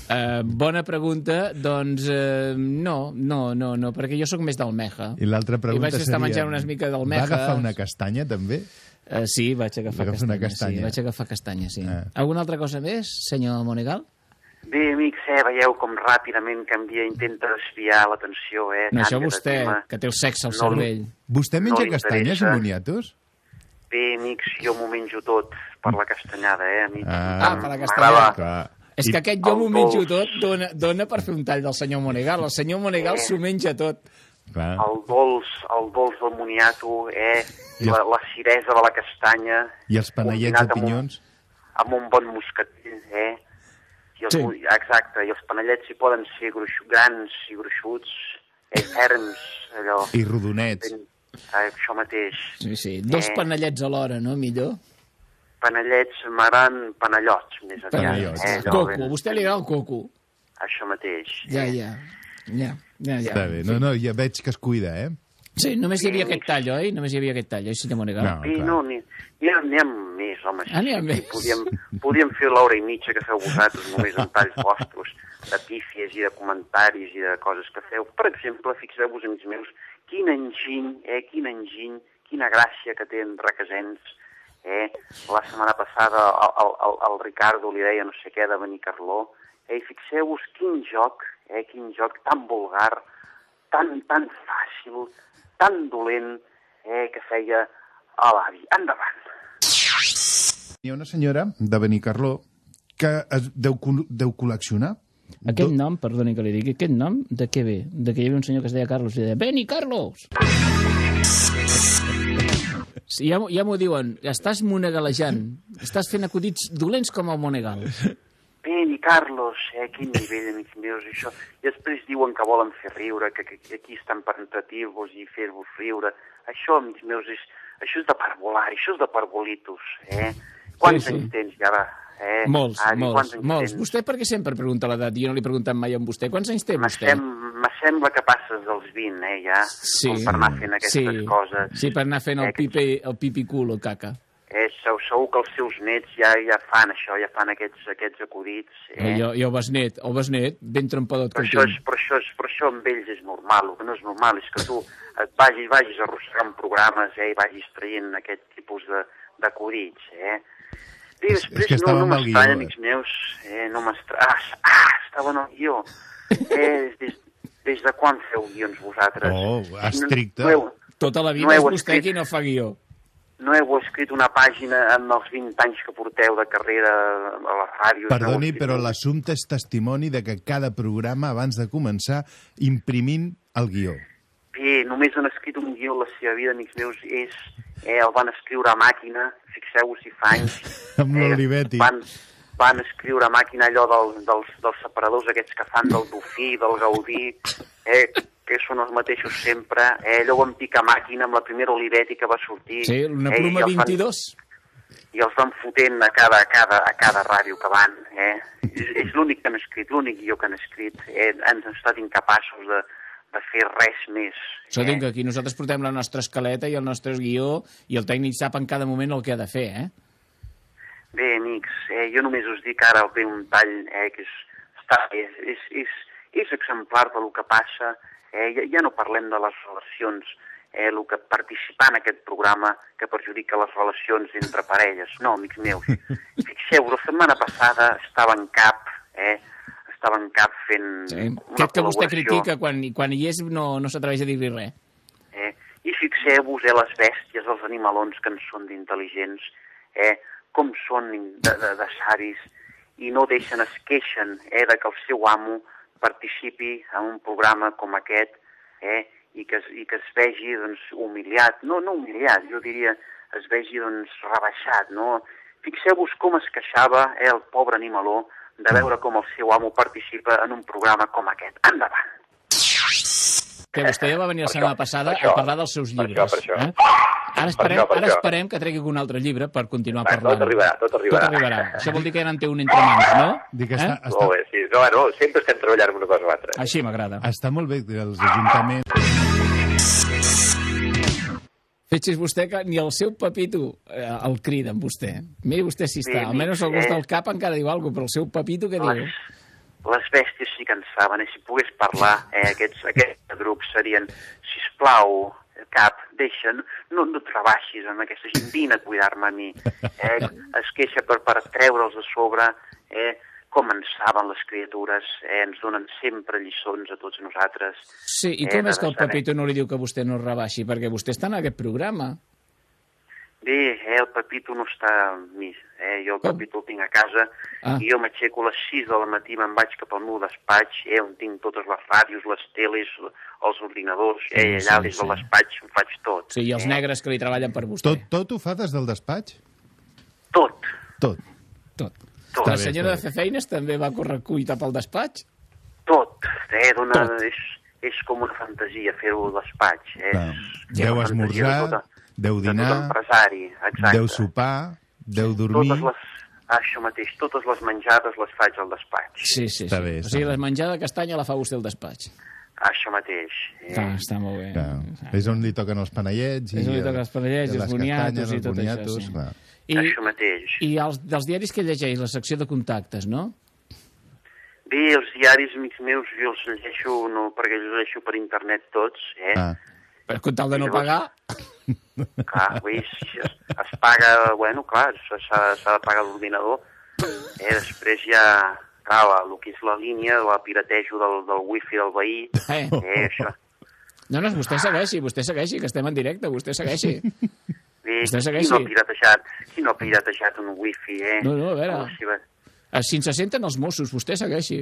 Uh, bona pregunta, doncs uh, no, no, no, no, perquè jo sóc més d'almeja. I l'altra pregunta I vaig estar seria... menjant unes miques d'almeja. Va agafar una castanya, també? Uh, sí, vaig agafar Va agafar una castanya, castanya. Sí, vaig agafar castanya, sí. Ah. Alguna altra cosa més, senyor Monegal? Bé, amics, eh, veieu com ràpidament canvia, intenta desviar l'atenció, eh. No, això vostè, que té el sexe al No, cervell. Vostè menja li castanyes amb boniatos? Bé, amics, jo m'ho menjo tot per la castanyada, eh, amics. Ah, per la castanyada. Clar. És que aquest jo m'ho menjo tot dona, dona per fer un tall del senyor Monegal. El senyor Monegal s'ho menja tot. Clar. El dolç, el dolç del moniato, eh, I la, la ciresa de la castanya, I els panellets de amb un- pinyons? amb un bon moscatell, eh? I els, Sí. Exacte, i els panellets hi poden ser gruix, grans i gruixuts, eh, ferms, allò. I rodonets. Ben, eh, això mateix. Sí, sí. Dos Eh. panellets alhora, no? Millor. Panellets m'agraden panellots, més aviat. Panellots. Eh, allò, Coco. ben- A vostè li agrada el coco. Això mateix. Ja, ja. Ja, ja, ja. Està bé. No, no, ja veig que es cuida, eh? Sí, només hi havia aquest tall, oi? Només hi havia aquest tall, oi, senyor Monegal? No. Sí, no, n'hi n'hi ha, n'hi ha més, home. Ah, n'hi ha més. Podíem, podíem fer l'hora i mitja que feu vosaltres, només amb talls vostres, de pífies i de comentaris i de coses que feu. Per exemple, fixeu-vos, amics meus, quin enginy, eh, quin enginy, quina gràcia que té en Requesens, eh? La setmana passada el, el, el, Ricardo li deia no sé què de Benicarló, eh? I fixeu-vos quin joc, eh, quin joc tan vulgar, tan, tan fàcil, tan dolent, eh, que feia a l'avi. Endavant. Hi ha una senyora de Benicarló que es deu, deu col·leccionar Aquest nom, perdoni que li digui, aquest nom de què ve? De que hi havia un senyor que es deia Carlos i deia Veni, Carlos! Sí, ja, ja m'ho diuen, estàs monegalejant, estàs fent acudits dolents com el Monegal. Beni, Carlos, eh, quin nivell, amics meus, això. I després diuen que volen fer riure, que, que, que aquí estan per entretir-vos i fer-vos riure. Això, amics meus, és, això és de parvolar, això és de parvolitos, eh? Quants Sí, sí. anys tens ja, va? Eh? Molts, Avi, molts, molts. tens? Vostè per què sempre pregunta l'edat? Jo no li he preguntat mai a vostè. Quants anys té vostè? Sem M'assembla que passes dels 20, eh, ja, Sí. com per anar fent aquestes sí. coses. Sí, per anar fent el Eh, que- pipi, el pipi culo, caca. Eh, segur, segur que els seus nets ja ja fan això, ja fan aquests, aquests acudits. Eh? Eh? Jo, jo besnet, el besnet, ben trempadot que el això, és, tinc. però, això és, però això amb ells és normal, el que no és normal és que tu et vagis, vagis arrossegant programes eh, i vagis traient aquest tipus d'acudits. Eh? I És- després és que no, estava no amb el m'estranya, guió, eh? amics meus, eh, no m'estranya... Ah, ah, estava en el guió. Eh, des, des de quan feu guions vosaltres? Oh, estricte. No, no, heu, Tota la vida no és vostè escrit- qui no fa guió. no heu escrit una pàgina en els 20 anys que porteu de carrera a la ràdio? Perdoni, no però l'assumpte és testimoni de que cada programa, abans de començar, imprimint el guió. Bé, només han escrit un guió la seva vida, amics meus, és... Eh, el van escriure a màquina, fixeu-vos si fa anys. Amb l'Olivetti. Van, van escriure a màquina allò del, dels, dels separadors aquests que fan del Dofí, del Gaudí, eh, que són els mateixos sempre. Eh, allò ho van picar a màquina amb la primera Olivetti que va sortir. Sí, una eh, i pluma van- 22. i els van fotent a cada, a cada, a cada ràdio que van. Eh? És, és l'únic que han escrit, l'únic guió que han escrit. Eh? Ens han estat incapaços de, de fer res més. Això dic que aquí nosaltres portem la nostra escaleta i el nostre guió i el tècnic sap en cada moment el que ha de fer, eh? Bé, amics, eh, jo només us dic ara ve un tall eh, que és, està, és, és, és, és exemplar del que passa. Eh, ja, ja no parlem de les relacions, eh, el que participar en aquest programa que perjudica les relacions entre parelles. No, amics meus. Fixeu, la setmana passada estava en cap, eh, en cap fent sí. Aquest que vostè critica quan, quan hi és no, no s'atreveix a dir-li res. Eh? I fixeu-vos, eh, les bèsties, els animalons que en són d'intel·ligents, eh, com són de, de, de savis, i no deixen, es queixen eh, de que el seu amo participi en un programa com aquest eh, i, que, es- i que es vegi doncs, humiliat, no, no humiliat, jo diria es vegi doncs, rebaixat. No? Fixeu-vos com es queixava eh, el pobre animaló de veure com el seu amo participa en un programa com aquest. Endavant! Que vostè ja va venir la Per setmana això, passada per això, a parlar dels seus per llibres. això, per això. Eh? Ara esperem, això, per ara esperem que tregui un altre llibre per continuar Va, parlant. tot arribarà, tot arribarà. Tot arribarà. Això vol dir que ja n'en té un entre mans, no? Dic, eh? està, Molt bé, sí. No, bueno, sempre estem treballant en una cosa o altra. Així m'agrada. Està molt bé que els ajuntaments... Fixis vostè que ni el seu papito eh, el crida amb vostè. Miri vostè si està. Sí, Almenys al eh. gust del cap encara diu alguna cosa, però el seu papito què diu? Les, les bèsties sí que en saben, i si pogués parlar, eh, aquests, aquests grups serien, sisplau, cap, deixa, no, no et rebaixis amb aquesta gent, vine a cuidar-me a mi. Eh, es queixa per, per treure'ls de sobre, eh, com en saben les criatures, eh, ens donen sempre lliçons a tots nosaltres. Sí, i eh, com de és que el papito no li diu que vostè no es rebaixi? Perquè vostè està en aquest programa. Bé, eh, el Pepito no està amb mi. Eh? Jo el Pepito el tinc a casa Ah. i jo m'aixeco a les 6 de la matí, me'n vaig cap al meu despatx, eh, on tinc totes les ràdios, les teles, els ordinadors, eh, i allà sí, des sí. del despatx em faig tot. Sí, i els eh? negres que li treballen per vostè. Tot, tot ho fa des del despatx? Tot. Tot. Tot. Està La senyora de fer feines també va córrer cuita pel despatx? Tot. Eh? Dona, és, és com una fantasia fer-ho al despatx. Eh? Clar. És Deu fantasia de esmorzar, tota- deu de tot dinar, empresari, exacte. deu sopar, deu dormir... Totes les, això mateix, totes les menjades les faig al despatx. Sí, sí, sí. bé, o sigui, la menjada de castanya la fa vostè al despatx. Això mateix. Eh? Està, està molt bé. Clar. És on li toquen els panellets i És on li toquen els panellets, i els boniatos i tot això, boniatos, sí. clar. I, Això mateix. I els, dels diaris que llegeix, la secció de contactes, no? Bé, els diaris, amics meus, jo els llegeixo, no, perquè els llegeixo per internet tots, eh? Ah. Per comptar de no pagar... Clar, vull dir, si es, es paga, bueno, clar, s'ha s'ha de pagar l'ordinador. Eh, després ja, clar, la, el que és la línia, la piratejo del, del wifi del veí. Eh. Eh, això. No, no, vostè segueixi, vostè segueixi, que estem en directe, vostè segueixi. Bé, Vostè qui segueixi. no ha piratejat, qui no ha piratejat un wifi, eh? No, no, a veure. Seva- Eh, Si ens se senten els Mossos, vostè segueixi.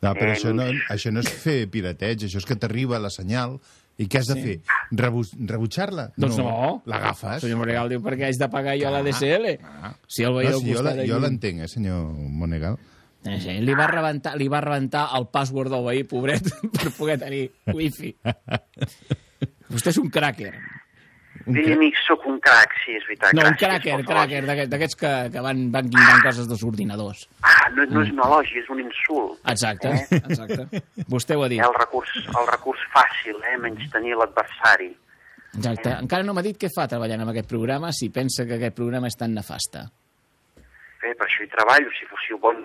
No, però Eh, això no, això no és fer pirateig, això és que t'arriba la senyal i què has de fer? Rebu rebutjar-la? Doncs no. L'agafes? Senyor Monegal diu, perquè haig de pagar jo la DSL? Si el No, veieu sí, jo la- costat jo l'entenc, eh, senyor Monegal. Eh, sí, li, va rebentar, li va rebentar el password del veí, pobret, per poder tenir wifi. Vostè és un cracker. Un cra- amic, sóc un crac, sí, és veritat. No, un cracker, cracker, d'aquest- d'aquests que, que van, van guindant coses dels ordinadors. Ah, no, no és un elogi, és un insult. Exacte, Eh? exacte. Vostè ho ha dit. El recurs, el recurs fàcil, eh? menys tenir l'adversari. Exacte. Encara no m'ha dit què fa treballant amb aquest programa, si pensa que aquest programa és tan nefasta. Bé, per això hi treballo, si fóssiu bon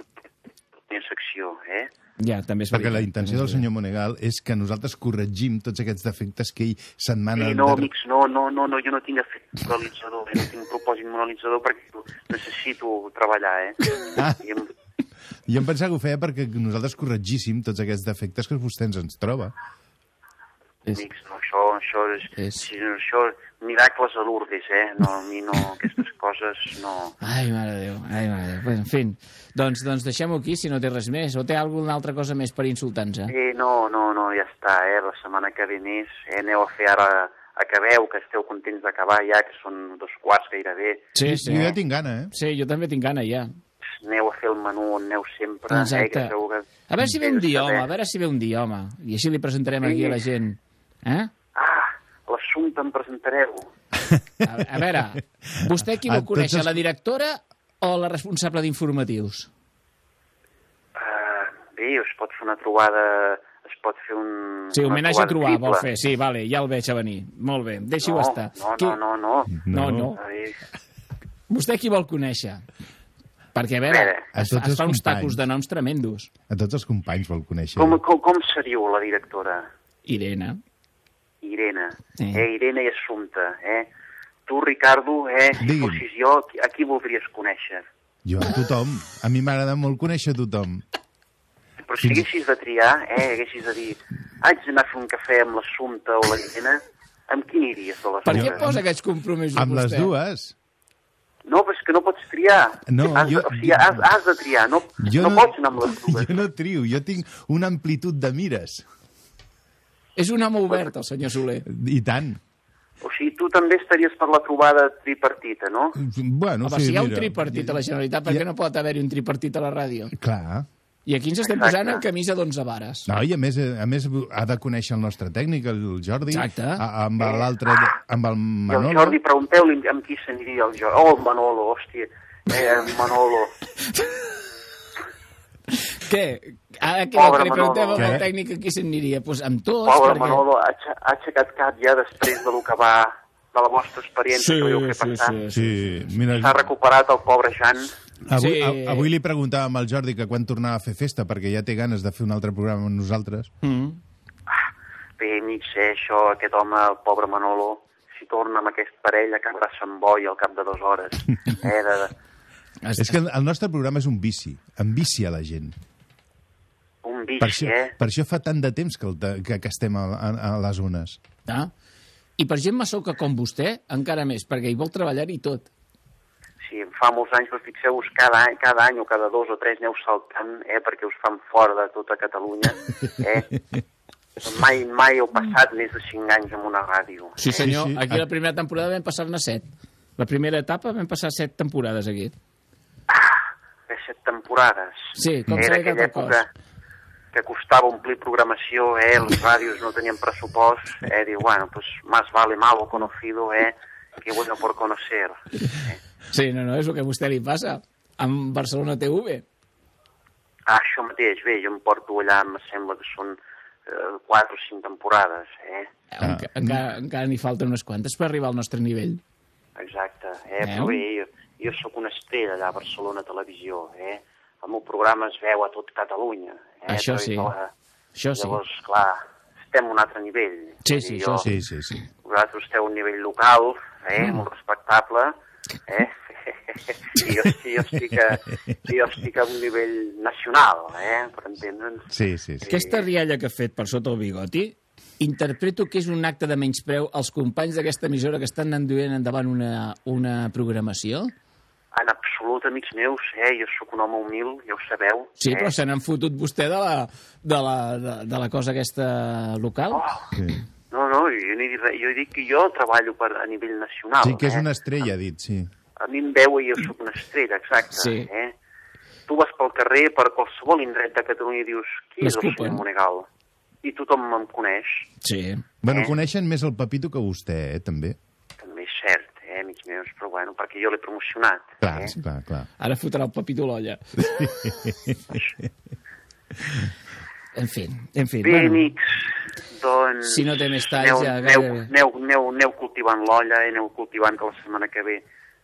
en secció, eh? Ja, també és Perquè la intenció del senyor Monegal és que nosaltres corregim tots aquests defectes que ell setmana... Eh, no, darrere- amics, no, no, no, no, jo no tinc efecte moralitzador, eh? no tinc propòsit moralitzador perquè necessito treballar, eh? Ah. I em, Jo em pensava que ho feia perquè nosaltres corregíssim tots aquests defectes que vostè ens ens troba. amics, no, això, això és, és... Si, no, això, miracles a Lourdes, eh? No, a mi no, aquestes coses, no... Ai, mare de Déu, ai, mare de Déu. Pues, en fi, doncs, doncs deixem-ho aquí, si no té res més. O té alguna altra cosa més per insultar-nos, eh? Eh, no, no, no, ja està, eh? La setmana que ve més, eh? Aneu a fer ara, acabeu, que esteu contents d'acabar ja, que són dos quarts gairebé. Sí, sí. Jo ja tinc gana, eh? Sí, jo també tinc gana, ja. Aneu a fer el menú on aneu sempre, eh? Exacte. Que segur que... A veure si ve un dia, home, a veure si ve un dia, home. I així li presentarem Sí. aquí a la gent. Eh? L'assumpte em presentareu. A, a veure, vostè qui conèixer, els- la directora o la responsable d'informatius? Uh, bé, es pot fer una trobada, es pot fer un... Sí, una homenatge a trobar, triple. vol fer. Sí, vale, ja el veig a venir. Molt bé, deixi-ho no, estar. No, Qui- no, no, no. No, no. Ai, Vostè qui vol conèixer? Perquè, a veure. A es, tots es els fa uns tacos de noms tremendos. A tots els companys vol conèixer. Com, com, com seríeu la directora? Irene. Irene. Sí. Eh, Irene i Assumpta, eh? Tu, Ricardo, eh, si Digui'm. fossis jo, a qui voldries conèixer? Jo a tothom. A mi m'agrada molt conèixer tothom. Però si haguessis de triar, eh, haguessis de dir haig d'anar a fer un cafè amb l'Assumpta o la Irene, amb qui aniries de les Per què dues? posa aquests compromisos Amb les vostè? dues. No, però és que no pots triar. No, has, jo- de, o sigui, has, has de triar, no, Jo no, no- pots anar amb les dues. Jo no trio, jo tinc una amplitud de mires. És un home obert, el senyor Soler. I tant. O sigui, tu també estaries per la trobada tripartita, no? Bueno, Home, sí, si hi ha un mira. tripartit a la Generalitat, per què no pot haver-hi un tripartit a la ràdio? Clar. I aquí ens estem Exacte. posant en camisa d'onze vares. No, i a més, a més ha de conèixer el nostre tècnic, el Jordi, Exacte. a- amb l'altre, amb el I el Manolo. Jordi, pregunteu-li amb qui s'aniria el Jordi. Oh, el Manolo, hòstia. Eh, Manolo. Què? Ara que, Pobre que li preguntem Manolo. al tècnic aquí s'aniria? Doncs pues amb tots, Pobre perquè... Manolo, ha, ha aixecat cap ja després de lo que va de la vostra experiència Sí, que vau fer sí, passar. sí, Sí, mira, S'ha recuperat el pobre Jan. avui, Sí. a, avui li preguntàvem al Jordi que quan tornava a fer festa, perquè ja té ganes de fer un altre programa amb nosaltres. Mm. Bé, amics, eh, això, aquest home, el pobre Manolo, si torna amb aquest parell acabarà se'n boi al cap de dues hores. Eh, de, de, És que el nostre programa és un vici, envicia la gent. un vici, Per això, eh? per això fa tant de temps que, el, que, que estem a, a, a les zones. Ah? I per gent massoca com vostè, encara més, perquè hi vol treballar-hi tot. Sí, fa molts anys, però fixeu-vos, cada any, cada any o cada dos o tres aneu saltant, eh, perquè us fan fora de tota Catalunya, eh? mai, mai heu passat més de cinc anys en una ràdio. Sí, senyor, Sí, sí. aquí la primera temporada vam passar-ne set. La primera etapa vam passar set temporades aquí. De set temporades. Sí, com Era aquella època que costava omplir programació, eh? les ràdios no tenien pressupost, eh? diu, bueno, pues más vale malo conocido, eh? que bueno por conocer. Sí, no, no, és el que a vostè li passa. Amb Barcelona TV. Ah, això mateix, bé, jo em porto allà, em sembla que són eh, quatre o cinc temporades, eh? Ah. Enca encara, encara n'hi falten unes quantes per arribar al nostre nivell. Exacte, eh? Veu? Però bé, jo, jo sóc una estrella allà a Barcelona Televisió, eh? El meu programa es veu a tot Catalunya. Eh? Això sí. La... Això sí. Llavors, clar, estem a un altre nivell. Sí, sí, dir, això jo- Sí, sí, sí. Vosaltres esteu a un nivell local, eh? Mm. molt respectable, eh? I jo, i jo, estic a, jo estic a un nivell nacional, eh? per entendre'ns. Sí, sí, sí. Aquesta rialla que ha fet per sota el bigoti, interpreto que és un acte de menyspreu als companys d'aquesta emissora que estan enduent endavant una, una programació? Absolut, amics meus, eh? jo sóc un home humil, ja ho sabeu. Sí, eh? però se n'han fotut vostè de la, de, la, de, de la cosa aquesta local? Sí, No, no, jo, res. jo dic que jo treballo per, a nivell nacional. sí que és eh? una estrella, ha dit, sí. A mi em veu i jo sóc una estrella, exacte. Sí. Eh? Tu vas pel carrer, per qualsevol indret de Catalunya i dius, qui és el senyor Monegal? I tothom em coneix. Sí. Bueno, Eh? coneixen més el Pepito que vostè, eh, també. Però bueno, perquè jo l'he promocionat. Clar, eh? clar, clar. Ara fotrà el papito a l'olla. en fi, en fi. Bé, bueno, amics, doncs... Si no té més talls, aneu, ja aneu, gairebé. aneu, aneu, aneu cultivant l'olla, eh? aneu cultivant que la setmana que ve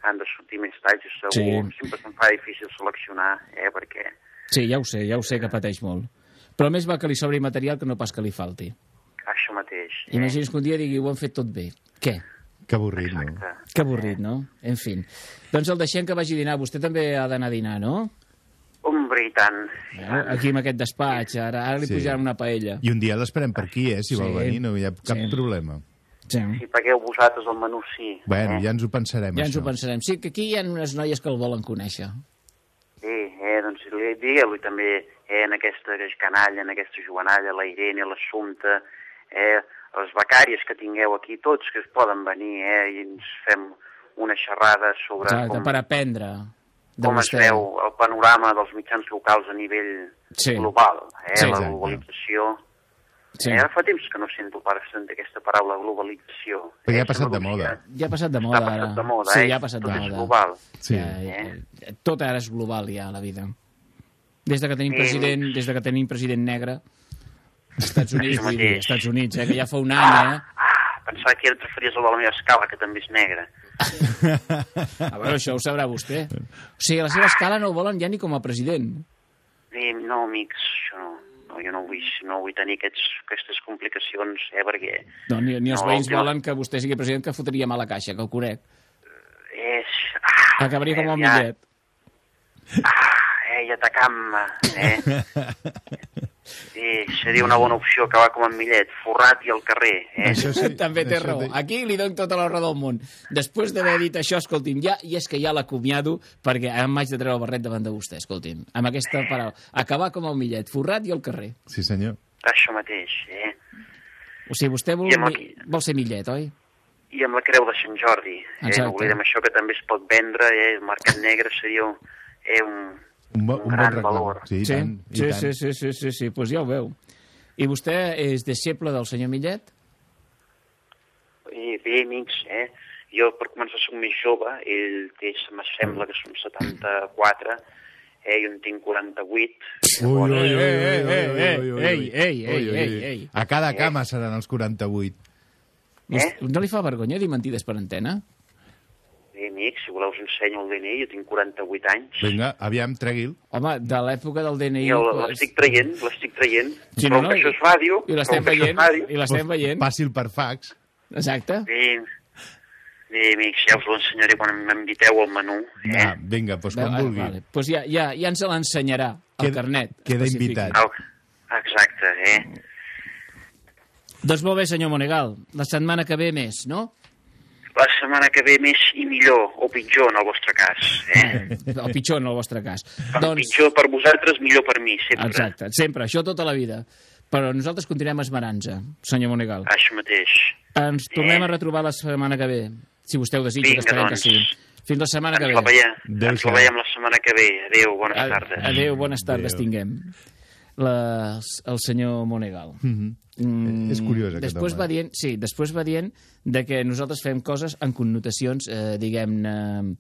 han de sortir més talls, segur. Sí. Sempre se'm fa difícil seleccionar, eh? perquè Sí, ja ho sé, ja ho sé que pateix molt. Però més va que li sobri material que no pas que li falti. això mateix. Imagini's que un dia digui, ho hem fet tot bé. Què? Que avorrit, no? Que avorrit, no? En fi. Doncs el deixem que vagi a dinar. Vostè també ha d'anar a dinar, no? Hombre, i tant. Eh? Aquí amb aquest despatx, ara, ara li Sí. pujaran una paella. I un dia l'esperem per aquí, eh? Si vol Sí. venir, no hi ha cap Sí. problema. Sí. Si pagueu vosaltres el menú, sí. Bueno, eh? ja ens ho pensarem, Ja ens això. ho pensarem. Sí, que aquí hi ha unes noies que el volen conèixer. Sí, eh, doncs li- digue-li també eh, en aquesta canalla, en aquesta jovenalla, la Irene, l'Assumpta, eh, les becàries que tingueu aquí, tots que es poden venir eh, i ens fem una xerrada sobre Exacte, com, per aprendre de com es vostè. veu el panorama dels mitjans locals a nivell Sí. global, eh, Sí, la globalització. Sí. Eh, ara fa temps que no sento per sentir aquesta paraula globalització. Però ja Eh, ha passat de moda. Ja ha passat de moda, passat ara. de moda, sí, eh? ja ha passat de Tot és moda. global. Sí. Ja, tot ara és global, ja, a la vida. Des de que tenim Sí. president, des de que tenim president negre, Estats Units, vull dir. Estats Units, eh, que ja fa un any, eh? Pensava que et referies a la meva escala, que també és negra. A veure, això ho sabrà vostè. O sigui, la seva escala no el volen ja ni com a president. Eh, no, amics, això no. no jo no vull, no vull tenir aquests, aquestes complicacions, eh, perquè No, ni, ni els No, veïns jo- volen que vostè sigui president que fotria mal a caixa, que ho conec. és... Acabaria com el ja. millet. Eh, i atacant-me, eh? Sí, seria una bona opció acabar com en Millet, forrat i al carrer, eh? Això sí, També té això raó. té- Aquí li dono tota la raó del món. Després d'haver dit això, escolti'm, ja, i és que ja l'acomiado perquè em vaig de treure el barret davant de vostè, escolti'm. Amb aquesta paraula. Acabar com el millet, forrat i al carrer. Sí, senyor. Això mateix, eh? O sigui, vostè vol, aquí- vol ser millet, oi? I amb la creu de Sant Jordi, eh? Exacte. No oblidem això que també es pot vendre, eh? El mercat negre seria un, eh, un, Un, bo, un un bon gran reclam. valor. Sí, sí, tant, sí, tant. sí, sí, sí, sí, sí, pues ja ho veu. I vostè és deixeble del senyor Millet? I bé, amics, eh? Jo, per començar, soc més jove, ell té, me sembla que són 74, eh? Jo en tinc 48. Ui, ui, ui, ui, ui, ui, ui, ui, ei, ei, ei, ui, ui, ei, ui. ei. A cada cama seran els 48. Eh? No li fa vergonya dir mentides per antena? Bé, amics, si voleu us ensenyo el DNI, jo tinc 48 anys. Vinga, aviam, tregui'l. Home, de l'època del DNI... Pues- l'estic traient, l'estic traient. Sí, però no, no, això és ràdio. i l'estem veient, i l'estem veient. Fàcil per fax. Exacte. Bé, bé, amics, ja us ho ensenyaré quan m'inviteu al menú. Eh? Ah, vinga, doncs quan vulgui. Vale. Pues ja, ja, ja ens l'ensenyarà, el Queda- carnet. queda específic. invitat. Ah, exacte, eh? Doncs molt bé, senyor Monegal. La setmana que ve més, no? La setmana que ve més i millor, o pitjor en el vostre cas. Eh? O pitjor en el vostre cas. Doncs... Pitjor per vosaltres, millor per mi, sempre. Exacte, sempre, això tota la vida. Però nosaltres continuem esmerant-nos, senyor Monegal. Això mateix. Ens tornem a retrobar la setmana que ve, si vostè ho desitja, Vinga, que esperem doncs. que sí. Fins la setmana que Ens ve. la veiem, ens la veiem la setmana que ve. Adéu, bones tardes. Adéu, bones tardes, Adéu. tinguem. La, el senyor Monegal. Mhm. Mm, És curiós, aquest després home. va dient, sí, després va dient de que nosaltres fem coses en connotacions, eh, diguem-ne,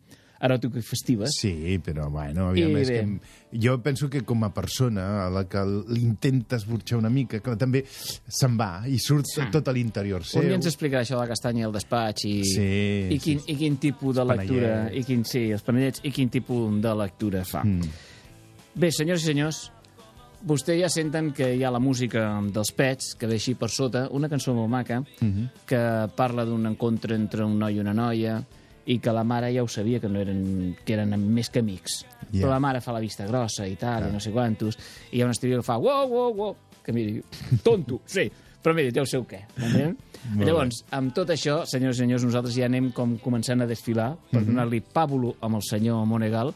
eròtico i festives. Sí, però bueno, aviam, I és bé. que jo penso que com a persona a la que l'intentes burxar una mica, que també se'n va i surt sí. tot a l'interior seu. Un dia ens explicarà això de la castanya i el despatx i, Sí, i, quin, i quin tipus de lectura i quin, sí, els panellets i quin tipus de lectura fa. Mm. Bé, senyors i senyors, vostè ja senten que hi ha la música dels Pets, que ve així per sota, una cançó molt maca, Mhm. que parla d'un encontre entre un noi i una noia, i que la mare ja ho sabia, que no eren, que eren més que amics. Ja. Però la mare fa la vista grossa i tal, i no sé quantos, i hi ha una estriga que fa, uau, uau, uau, que miri, tonto, sí, però miri, té el seu què, bé. Llavors, amb tot això, senyors i senyors, nosaltres ja anem com començant a desfilar per Mhm. donar-li pàbulo amb el senyor Monegal,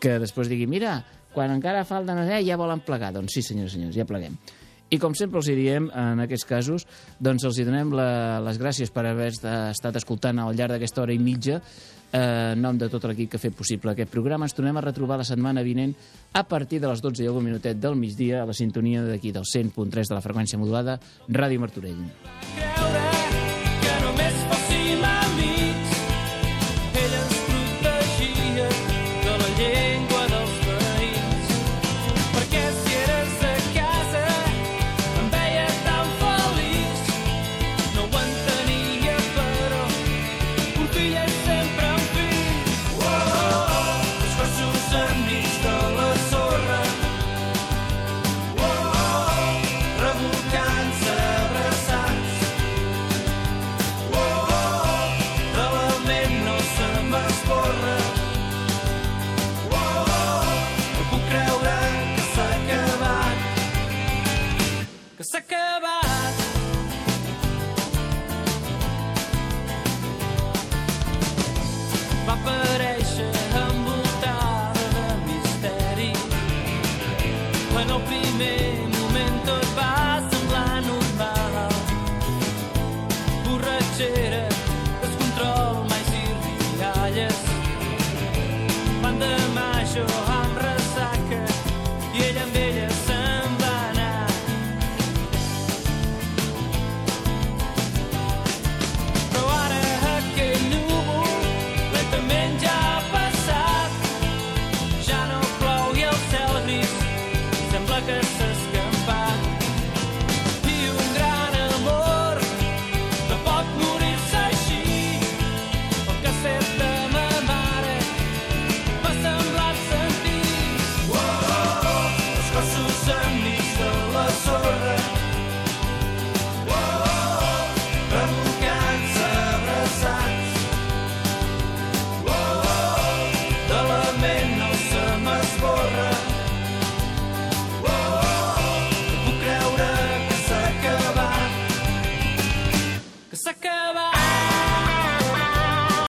que després digui, mira, quan encara falta no sé, ja volen plegar. Doncs sí, senyors i senyors, ja pleguem. I com sempre els diem, en aquests casos, doncs els hi donem la, les gràcies per haver est- estat escoltant al llarg d'aquesta hora i mitja eh, en nom de tot l'equip que ha fet possible aquest programa. Ens tornem a retrobar la setmana vinent a partir de les 12 i algun minutet del migdia a la sintonia d'aquí del 100.3 de la freqüència modulada Ràdio Martorell. creure